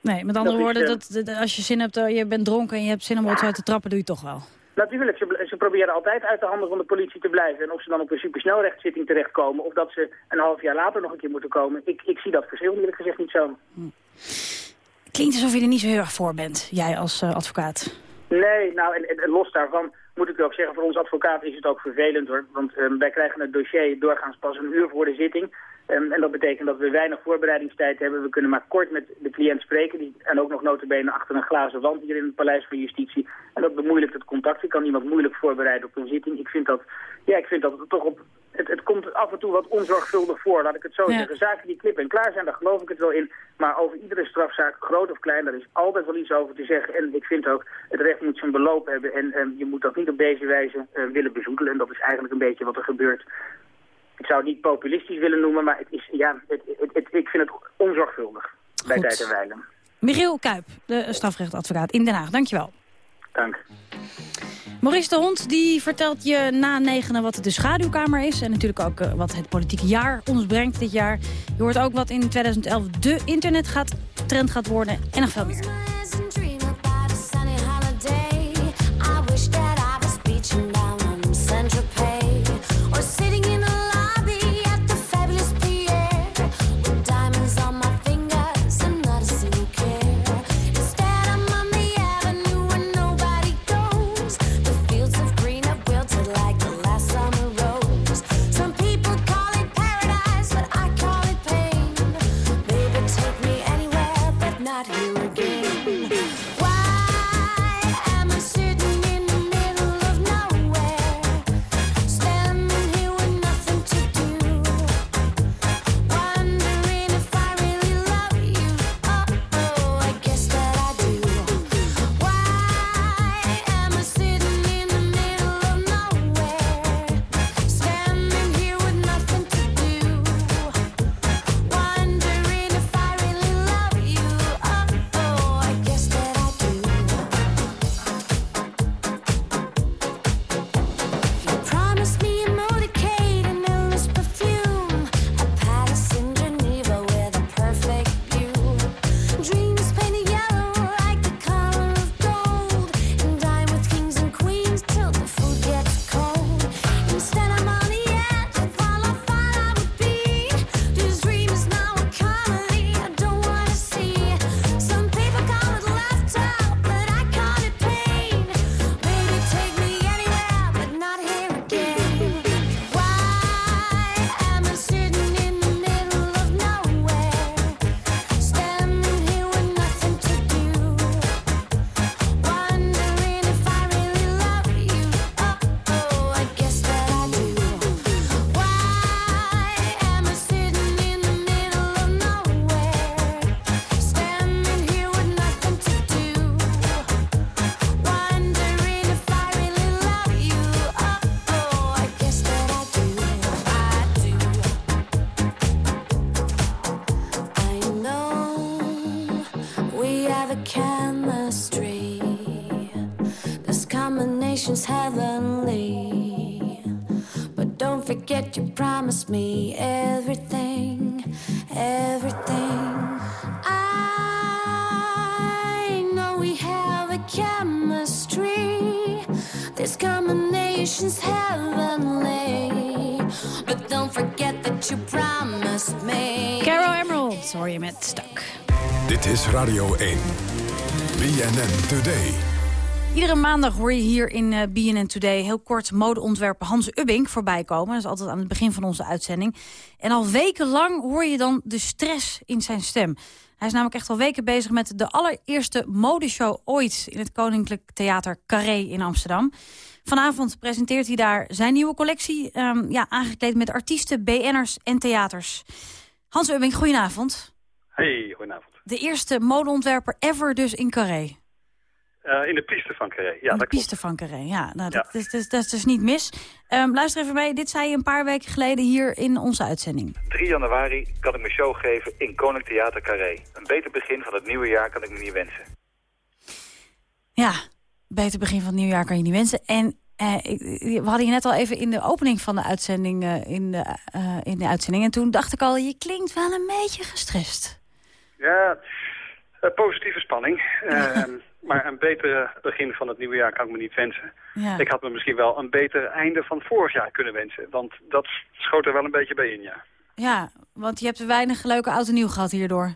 Nee, met andere dat woorden, is, dat, als je zin hebt, je bent dronken en je hebt zin om wat uit te trappen, doe je toch wel. Natuurlijk, ze, ze, proberen altijd uit de handen van de politie te blijven. En of ze dan op een supersnelrechtszitting terechtkomen... of dat ze een half jaar later nog een keer moeten komen... ik, ik zie dat verschil eerlijk gezegd niet zo. Hm. Klinkt alsof je er niet zo heel erg voor bent, jij als uh, advocaat. Nee, nou, en, en, los daarvan moet ik ook zeggen... voor ons advocaat is het ook vervelend, hoor. Want um, wij krijgen het dossier doorgaans pas een uur voor de zitting... Um, en dat betekent dat we weinig voorbereidingstijd hebben. We kunnen maar kort met de cliënt spreken. Die, en ook nog notabene achter een glazen wand hier in het Paleis van Justitie. En dat bemoeilijkt het contact. Je kan iemand moeilijk voorbereiden op een zitting. Ik vind dat, ja, ik vind dat het toch op... Het, het komt af en toe wat onzorgvuldig voor, laat ik het zo ja. zeggen. Zaken die klip en klaar zijn, daar geloof ik het wel in. Maar over iedere strafzaak, groot of klein, daar is altijd wel iets over te zeggen. En ik vind ook, het recht moet zijn beloop hebben. En um, je moet dat niet op deze wijze uh, willen bezoedelen. En dat is eigenlijk een beetje wat er gebeurt ik zou het niet populistisch willen noemen, maar het is, ja, het, het, het, ik vind het onzorgvuldig bij Goed. tijd en wijlen. Michiel Kuip, de strafrechtadvocaat in Den Haag. Dankjewel. Dank. Maurice de Hond die vertelt je na negenen wat de schaduwkamer is. En natuurlijk ook uh, wat het politieke jaar ons brengt dit jaar. Je hoort ook wat in 2011 de internet gaat, trend gaat worden en nog veel meer. Dit is Radio 1. BNN Today. Iedere maandag hoor je hier in eh, BNN Today heel kort modeontwerper Hans Ubbink voorbij komen. Dat is altijd aan het begin van onze uitzending. En al wekenlang hoor je dan de stress in zijn stem. Hij is namelijk echt al weken bezig met de allereerste modeshow ooit... in het Koninklijk Theater Carré in Amsterdam. Vanavond presenteert hij daar zijn nieuwe collectie... ehm, ja, aangekleed met artiesten, BN'ers en theaters. Hans Ubbink, goedenavond. Hey, goedenavond. De eerste modeontwerper ever dus in Carré. Eh, in de piste van Carré, ja, de dat piste van Carré, ja. Nou, dat, is, dat, is- dat is dus niet mis. Ehm, luister even mee, dit zei je een paar weken geleden hier in onze uitzending. 3 januari kan ik mijn show geven in Koninklijk Theater Carré. Een beter begin van het nieuwe jaar kan ik me niet wensen. Ja, beter begin van het nieuwjaar kan je niet wensen. En eh, we hadden je net al even in de opening van de uitzending, eh, in, de, in de uitzending. En toen dacht ik al, je klinkt wel een beetje gestrest. Ja, positieve spanning. Eh, maar een beter begin van het nieuwe jaar kan ik me niet wensen. Ja. Ik had me misschien wel een beter einde van vorig jaar kunnen wensen. Want dat schoot er wel een beetje bij in, ja. Ja, want je hebt weinig leuke oud en nieuw gehad hierdoor.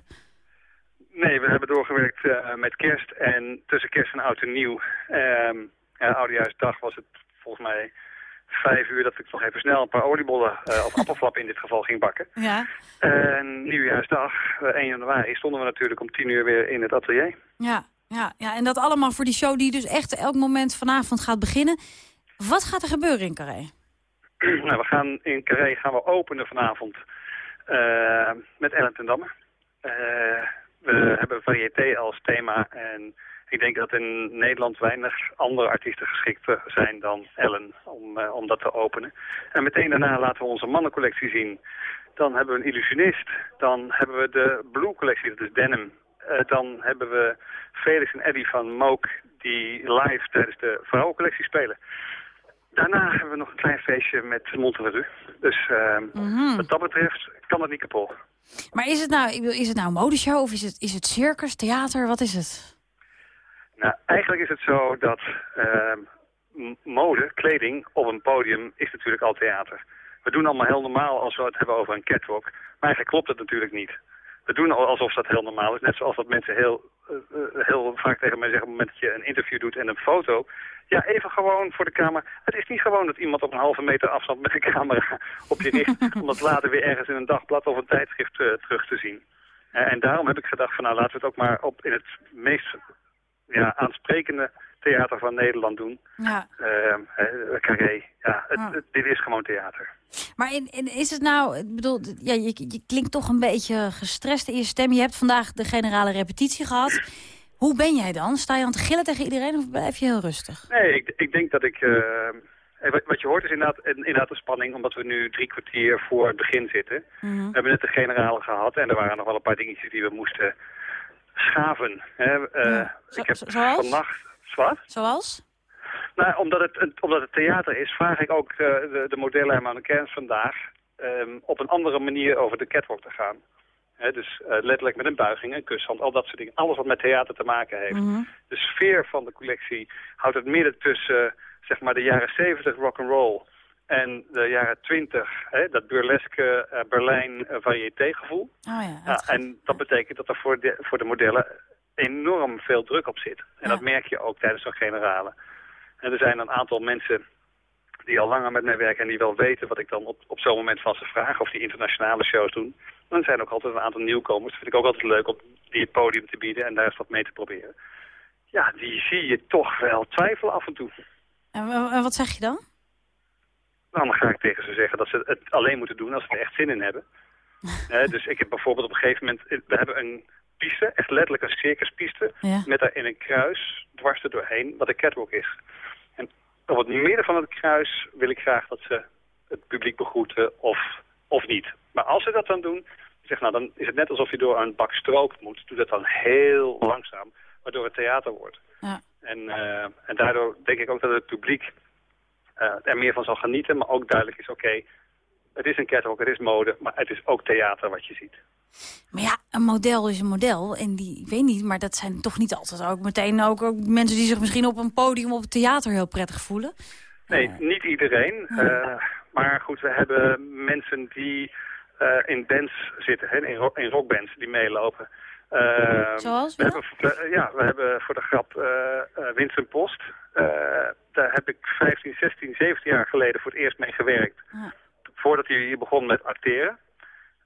Nee, we hebben doorgewerkt eh, met kerst en tussen kerst en oud en nieuw. Ehm ja, Oudejaarsdag was het volgens mij vijf uur dat ik nog even snel een paar oliebollen eh, of appelflappen in dit geval ging bakken. Ja. En nieuwjaarsdag, eh, 1 januari, stonden we natuurlijk om 10 uur weer in het atelier. Ja, ja, ja, en dat allemaal voor die show die dus echt elk moment vanavond gaat beginnen. Wat gaat er gebeuren in Carré? nou, we gaan in Carré gaan we openen vanavond eh, met Ellen ten Damme. Eh, we hebben variété als thema en ik denk dat in Nederland weinig andere artiesten geschikt eh, zijn dan Ellen om, eh, om dat te openen. En meteen daarna laten we onze mannencollectie zien. Dan hebben we een illusionist. Dan hebben we de Blue collectie, dat is denim. Eh, dan hebben we Felix en Eddie van Mook die live tijdens de vrouwencollectie spelen. Daarna hebben we nog een klein feestje met Monterey. Dus eh, Mhm. wat dat betreft kan het niet kapot. Maar is het nou, ik bedoel, is het nou een modeshow of is het, is het circus, theater, wat is het? Nou, eigenlijk is het zo dat m- mode, kleding op een podium is natuurlijk al theater. We doen allemaal heel normaal als we het hebben over een catwalk. Maar eigenlijk klopt het natuurlijk niet. We doen al alsof dat heel normaal is. Net zoals dat mensen heel, eh, eh, heel vaak tegen mij zeggen... op het moment dat je een interview doet en een foto... Ja, even gewoon voor de camera. Het is niet gewoon dat iemand op een halve meter afstand met een camera op je richt... om dat later weer ergens in een dagblad of een tijdschrift eh, terug te zien. En daarom heb ik gedacht van nou laten we het ook maar op in het meest ja, aansprekende theater van Nederland doen. Ja. Ehm, eh, Carré. Ja, het, het- dit is gewoon theater. Maar in, in- is het nou, ik bedoel, ja, je, je klinkt toch een beetje gestrest in je stem. Je hebt vandaag de generale repetitie gehad. Hoe ben jij dan? Sta je aan het gillen tegen iedereen of blijf je heel rustig? Nee, ik, ik denk dat ik... wat, wat je hoort is inderdaad, inderdaad de spanning, omdat we nu drie kwartier voor het begin zitten. Mhm. We hebben net de generale gehad en er waren nog wel een paar dingetjes die we moesten schaven. Hè. Eh, Zo- ik heb zo- zoals? vannacht... Wat? Zoals? Nou, omdat het, een- omdat het theater is, vraag ik ook eh, de, de modellen en mannequins vandaag ehm, op een andere manier over de catwalk te gaan. Dus eh, letterlijk met een buiging, een kushand, al dat soort dingen. Alles wat met theater te maken heeft. Mhm. De sfeer van de collectie houdt het midden tussen zeg maar de jaren 70 rock'n'roll en de jaren 20, hè, dat burleske eh, Berlijn eh, variété-gevoel. Oh ja. Ja, en dat betekent dat er voor de, voor de modellen enorm veel druk op zit. En dat merk je ook tijdens zo'n generale. En er zijn een aantal mensen die al langer met mij werken en die wel weten wat ik dan op, op zo'n moment van ze vraag of die internationale shows doen. Dan zijn er ook altijd een aantal nieuwkomers. Dat vind ik ook altijd leuk om die het podium te bieden en daar eens wat mee te proberen. Ja, die zie je toch wel twijfelen af en toe. En wat zeg je dan? Nou, dan ga ik tegen ze zeggen dat ze het alleen moeten doen als ze er echt zin in hebben. Dus ik heb bijvoorbeeld op een gegeven moment... We hebben een piste, echt letterlijk een circuspiste... Ja. met daarin een kruis dwars er doorheen, wat een catwalk is. En op het midden van het kruis wil ik graag dat ze het publiek begroeten of, of niet. Maar als ze dat dan doen, zeg, nou, dan is het net alsof je door een bak stroop moet. Doe dat dan heel langzaam. waardoor het theater wordt. Ja. En, eh, en daardoor denk ik ook dat het publiek er meer van zal genieten, maar ook duidelijk is, oké, het is een catwalk, het is mode, maar het is ook theater wat je ziet. Maar ja, een model is een model. En die, ik weet niet, maar dat zijn toch niet altijd ook meteen ook, ook mensen die zich misschien op een podium op het theater heel prettig voelen. Nee, niet iedereen. eh, maar goed, we hebben mensen die eh, in bands zitten, hè, in, ro in rockbands, die meelopen. Eh, Zoals? We hebben, ja, we hebben voor de grap eh eh, Winston Post. Eh, daar heb ik 15, 16, 17 jaar geleden voor het eerst mee gewerkt. Voordat hij hier begon met acteren.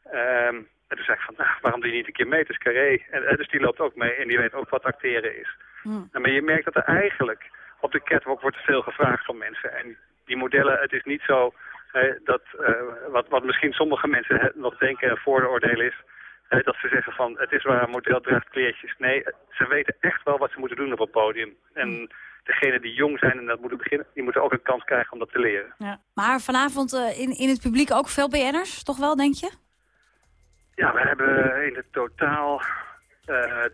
Ehm, en toen zei ik van, nou, waarom doe je niet een keer mee? Het is carré. En, eh, dus die loopt ook mee en die weet ook wat acteren is. En Maar je merkt dat er eigenlijk op de catwalk wordt veel gevraagd van mensen. En die modellen, het is niet zo dat, eh, wat, wat misschien sommige mensen hè, nog denken een vooroordeel is, hè, dat ze zeggen van het is waar een model draagt kleertjes. Nee, ze weten echt wel wat ze moeten doen op het podium. En degenen die jong zijn en dat moeten beginnen, die moeten ook een kans krijgen om dat te leren. Ja. Maar vanavond eh, in, in het publiek ook veel BN'ers, toch wel, denk je? Ja, we hebben in het totaal eh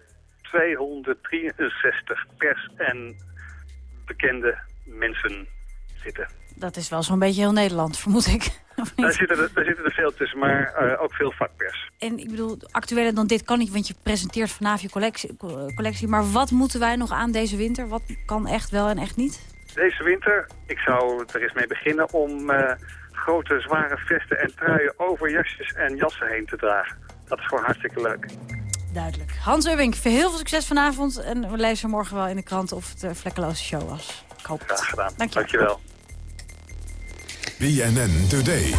263 pers en bekende mensen zitten. Dat is wel zo'n beetje heel Nederland, vermoed ik. Of Daar zitten, er, daar zitten er veel tussen, maar eh, ook veel vakpers. En ik bedoel, actueler dan dit kan niet, want je presenteert vanavond je collectie, co- collectie. Maar wat moeten wij nog aan deze winter? Wat kan echt wel en echt niet? Deze winter, ik zou er eens mee beginnen om eh, grote zware vesten en truien over jasjes en jassen heen te dragen. Dat is gewoon hartstikke leuk. Duidelijk. Hans Ubbink, veel heel veel succes vanavond. En we lezen morgen wel in de krant of het een vlekkeloze show was. Ik hoop het. Graag gedaan. Dankjewel. Dankjewel. BNN Today.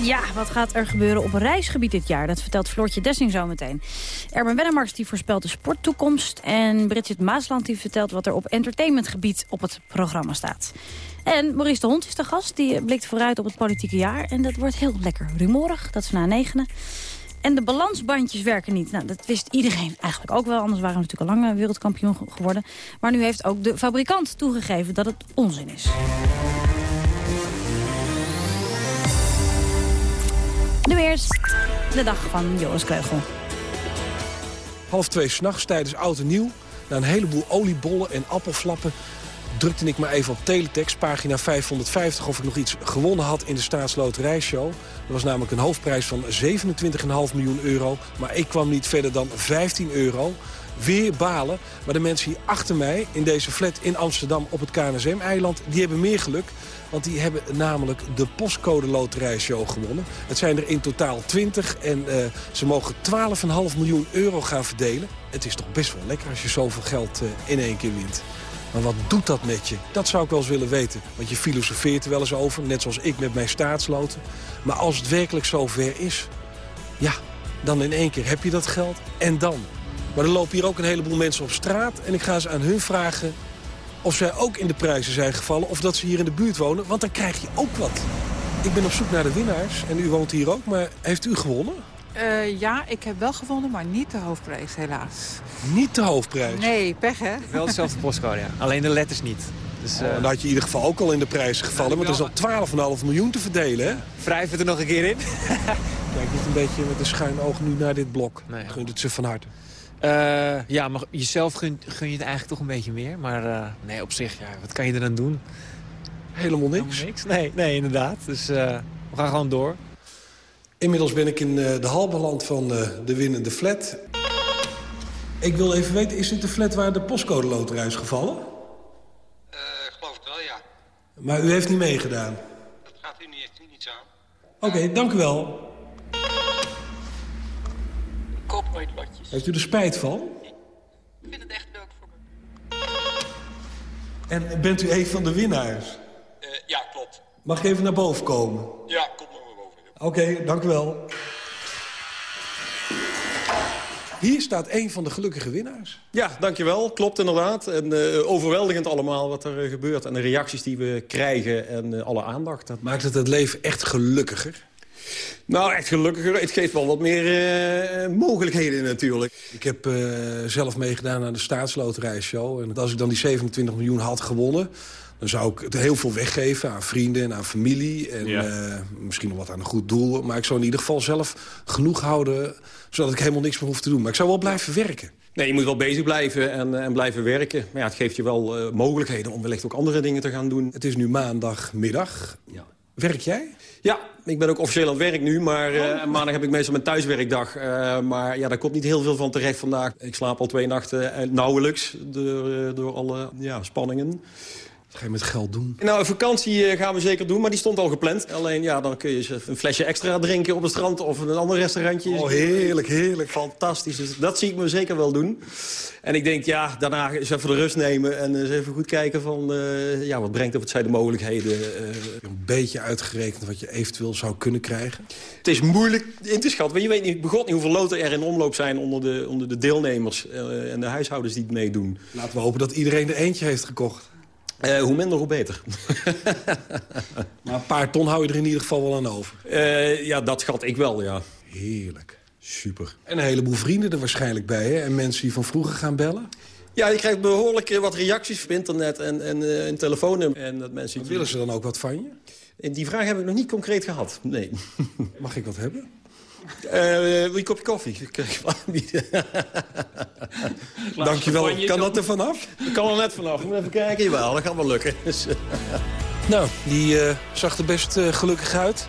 Ja, wat gaat er gebeuren op reisgebied dit jaar? Dat vertelt Floortje Dessing zo meteen. Erben Wennemars die voorspelt de sporttoekomst. En Bridget Maasland die vertelt wat er op entertainmentgebied op het programma staat. En Maurice de Hond is de gast. Die blikt vooruit op het politieke jaar. En dat wordt heel lekker rumoerig. Dat is na negenen. En de balansbandjes werken niet. Nou, dat wist iedereen eigenlijk ook wel. Anders waren we natuurlijk al lang eh, wereldkampioen ge- geworden. Maar nu heeft ook de fabrikant toegegeven dat het onzin is. Nu eerst de dag van Joris Kreugel. Half twee s'nachts tijdens Oud en Nieuw... na een heleboel oliebollen en appelflappen... drukte ik maar even op teletext, pagina 550... of ik nog iets gewonnen had in de staatsloterijshow. Er was namelijk een hoofdprijs van 27,5 miljoen euro... maar ik kwam niet verder dan 15 euro. Weer balen, maar de mensen hier achter mij... in deze flat in Amsterdam op het KNSM-eiland... die hebben meer geluk... Want die hebben namelijk de postcode loterijshow gewonnen. Het zijn er in totaal 20 en eh, ze mogen 12,5 miljoen euro gaan verdelen. Het is toch best wel lekker als je zoveel geld eh, in één keer wint. Maar wat doet dat met je? Dat zou ik wel eens willen weten. Want je filosofeert er wel eens over, net zoals ik met mijn staatsloten. Maar als het werkelijk zover is, ja, dan in één keer heb je dat geld. En dan? Maar er lopen hier ook een heleboel mensen op straat... en ik ga ze aan hun vragen of zij ook in de prijzen zijn gevallen... of dat ze hier in de buurt wonen, want dan krijg je ook wat. Ik ben op zoek naar de winnaars en u woont hier ook, maar heeft u gewonnen? Eh, ja, ik heb wel gewonnen, maar niet de hoofdprijs, helaas. Niet de hoofdprijs. Nee, pech hè? Wel dezelfde postcode, ja. Alleen de letters niet. Dus, Oh, dan had je in ieder geval ook al in de prijzen gevallen... want er is al 12,5 miljoen te verdelen, hè? Wrijf het er nog een keer in. Kijk niet een beetje met een schuin oog nu naar dit blok. Nee. Gunt het ze van harte. Eh, ja, maar jezelf gun, gun je het eigenlijk toch een beetje meer. Maar eh, nee, op zich, ja, wat kan je er dan doen? Helemaal niks? Helemaal niks? Nee, nee, inderdaad. Dus eh, we gaan gewoon door. Inmiddels ben ik in eh, de hal beland van eh, de winnende flat. Ik wil even weten, is dit de flat waar de postcode loterij is gevallen? geloof het wel, ja. Maar u heeft niet meegedaan. Dat gaat u niet, echt niets aan. Oké, dank u wel. Heeft u er spijt van? Ik vind het echt leuk voor me. En bent u een van de winnaars? Eh, ja, klopt. Mag ik even naar boven komen? Ja, kom maar maar boven. Oké, dank u wel. Hier staat een van de gelukkige winnaars. Ja, dankjewel. Klopt inderdaad. En eh, overweldigend allemaal wat er eh, gebeurt. En de reacties die we krijgen en alle aandacht. Dat... Maakt het het leven echt gelukkiger? Nou, echt gelukkiger. Het geeft wel wat meer eh, mogelijkheden natuurlijk. Ik heb eh, zelf meegedaan aan de staatsloterijshow. En als ik dan die 27 miljoen had gewonnen... dan zou ik het heel veel weggeven aan vrienden en aan familie. En Ja. eh, misschien nog wat aan een goed doel. Maar ik zou in ieder geval zelf genoeg houden... zodat ik helemaal niks meer hoef te doen. Maar ik zou wel blijven werken. Nee, je moet wel bezig blijven en, en blijven werken. Maar ja, het geeft je wel uh, mogelijkheden om wellicht ook andere dingen te gaan doen. Het is nu maandagmiddag. Ja. Werk jij? Ja, ik ben ook officieel aan het werk nu, maar uh, maandag heb ik meestal mijn thuiswerkdag. Uh, maar ja, daar komt niet heel veel van terecht vandaag. Ik slaap al twee nachten nauwelijks door, door alle ja, spanningen. Wat ga je met geld doen? Nou, een vakantie eh, gaan we zeker doen, maar die stond al gepland. Alleen, ja, dan kun je een flesje extra drinken op het strand of een ander restaurantje. Oh, heerlijk, heerlijk. Fantastisch. Dus dat zie ik me zeker wel doen. En ik denk, ja, daarna eens even de rust nemen en eens even goed kijken van... Uh, ja, wat brengt of het zijn de mogelijkheden. Uh, een beetje uitgerekend wat je eventueel zou kunnen krijgen? Het is moeilijk in te schatten. Want je weet niet, begot niet hoeveel loten er in omloop zijn onder de, onder de deelnemers... Uh, en de huishoudens die het meedoen. Laten we hopen dat iedereen er eentje heeft gekocht. Uh, hoe minder, hoe beter. maar een paar ton hou je er in ieder geval wel aan over. Uh, ja, dat schat ik wel, ja. Heerlijk. Super. En een heleboel vrienden er waarschijnlijk bij, hè? En mensen die van vroeger gaan bellen? Ja, je krijgt behoorlijk wat reacties op internet en, en uh, een telefoonnummer. En dat mensen... Willen ze dan ook wat van je? Die vraag heb ik nog niet concreet gehad, nee. Mag ik wat hebben? Uh, wil je een kopje koffie? Dankjewel. Kan dat er vanaf? Dat kan er net vanaf. Moet even kijken. Jawel, dat gaat wel lukken. nou, die uh, zag er best uh, gelukkig uit.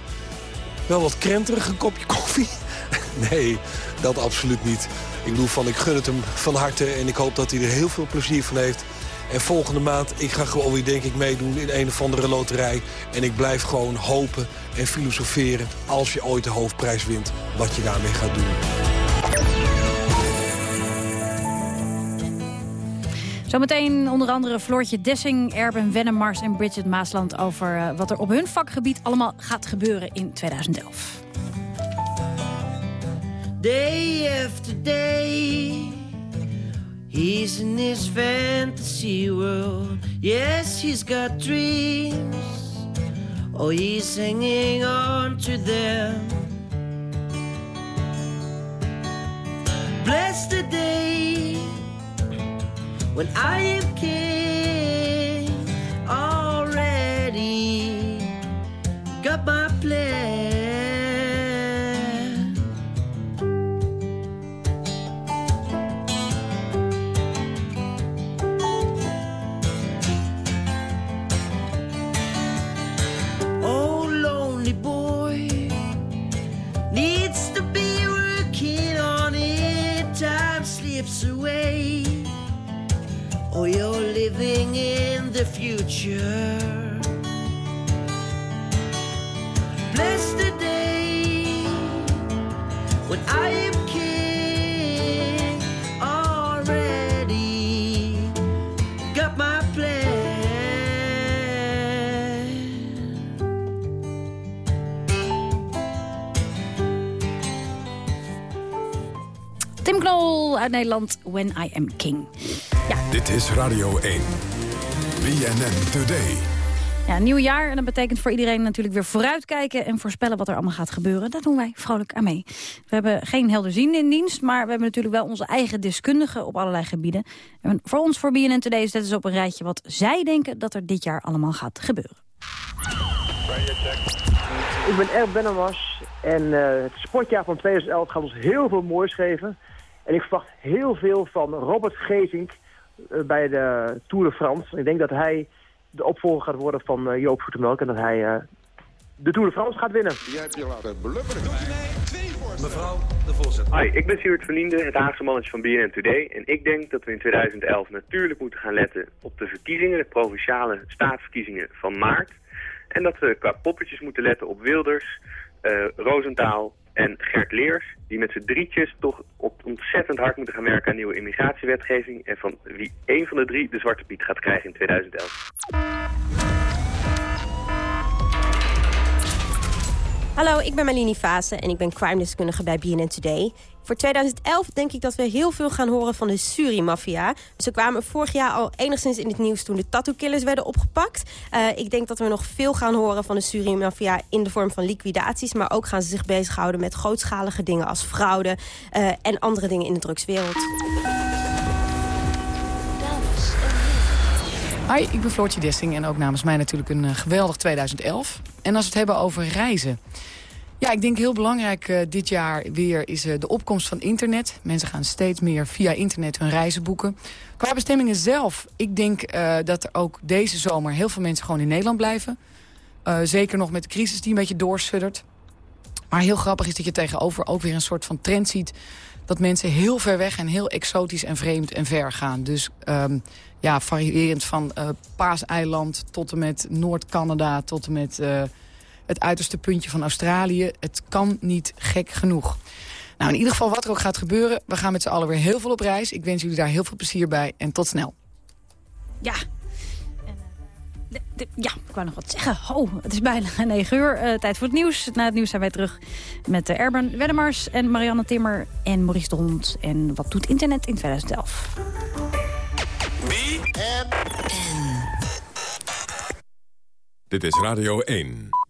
Wel wat krenterig, een kopje koffie. nee, dat absoluut niet. Ik bedoel van, ik gun het hem van harte en ik hoop dat hij er heel veel plezier van heeft. En volgende maand, ik ga gewoon weer denk ik meedoen in een of andere loterij. En ik blijf gewoon hopen en filosoferen als je ooit de hoofdprijs wint, wat je daarmee gaat doen. Zometeen onder andere Floortje Dessing, Erben Wennemars en Bridget Maasland... over uh, wat er op hun vakgebied allemaal gaat gebeuren in 2011. Day after day He's in his fantasy world. Yes, he's got dreams. Oh, he's hanging on to them. Bless the day when I am king future. Bless the day when I am king already. Got my plan. Tim Knol uit Nederland, When I Am King. Ja. Dit is Radio 1. BNN Today. Ja, nieuw jaar en dat betekent voor iedereen natuurlijk weer vooruitkijken... en voorspellen wat er allemaal gaat gebeuren. Daar doen wij vrolijk aan mee. We hebben geen helderzien in dienst... maar we hebben natuurlijk wel onze eigen deskundigen op allerlei gebieden. En voor ons, voor BNN Today, is dit dus op een rijtje... wat zij denken dat er dit jaar allemaal gaat gebeuren. Ik ben Erb Bennemas en uh, het sportjaar van 2011 gaat ons heel veel moois geven. En ik verwacht heel veel van Robert Gezink bij de Tour de France. Ik denk dat hij de opvolger gaat worden van uh, Joop Voetemelk en dat hij uh, de Tour de France gaat winnen. Jij hebt je laten blubberen. Mevrouw de voorzitter. Hoi, ik ben Stuart van Liende, het Haagse mannetje van BNN Today. En ik denk dat we in 2011 natuurlijk moeten gaan letten op de verkiezingen, de provinciale staatsverkiezingen van maart. En dat we qua poppetjes moeten letten op Wilders, uh, Roosentaal en Gert Leers, die met z'n drietjes toch op ontzettend hard moeten gaan werken aan nieuwe immigratiewetgeving. En van wie één van de drie de Zwarte Piet gaat krijgen in 2011. Hallo, ik ben Malini Fase en ik ben crime-deskundige bij BNN Today. Voor 2011 denk ik dat we heel veel gaan horen van de Suri-maffia. Ze kwamen vorig jaar al enigszins in het nieuws toen de tattoo-killers werden opgepakt. Uh, ik denk dat we nog veel gaan horen van de Suri-maffia in de vorm van liquidaties. Maar ook gaan ze zich bezighouden met grootschalige dingen als fraude uh, en andere dingen in de drugswereld. Hi, ik ben Floortje Dessing en ook namens mij natuurlijk een uh, geweldig 2011. En als we het hebben over reizen... Ja, ik denk heel belangrijk uh, dit jaar weer is uh, de opkomst van internet. Mensen gaan steeds meer via internet hun reizen boeken. Qua bestemmingen zelf, ik denk dat er ook deze zomer heel veel mensen gewoon in Nederland blijven. zeker nog met de crisis die een beetje doorsuddert. Maar heel grappig is dat je tegenover ook weer een soort van trend ziet... dat mensen heel ver weg en heel exotisch en vreemd en ver gaan. Dus um, ja, variërend van Paaseiland tot en met Noord-Canada... tot en met het uiterste puntje van Australië. Het kan niet gek genoeg. Nou, in ieder geval wat er ook gaat gebeuren. We gaan met z'n allen weer heel veel op reis. Ik wens jullie daar heel veel plezier bij en tot snel. Ja, eh, ja, ik wou nog wat zeggen. Oh, het is bijna 9 uur. Uh, tijd voor het nieuws. Na het nieuws zijn wij terug met uh, Erben Wedemars en Marianne Timmer en Maurice de Hond. En wat doet internet in 2011? Dit is Radio 1.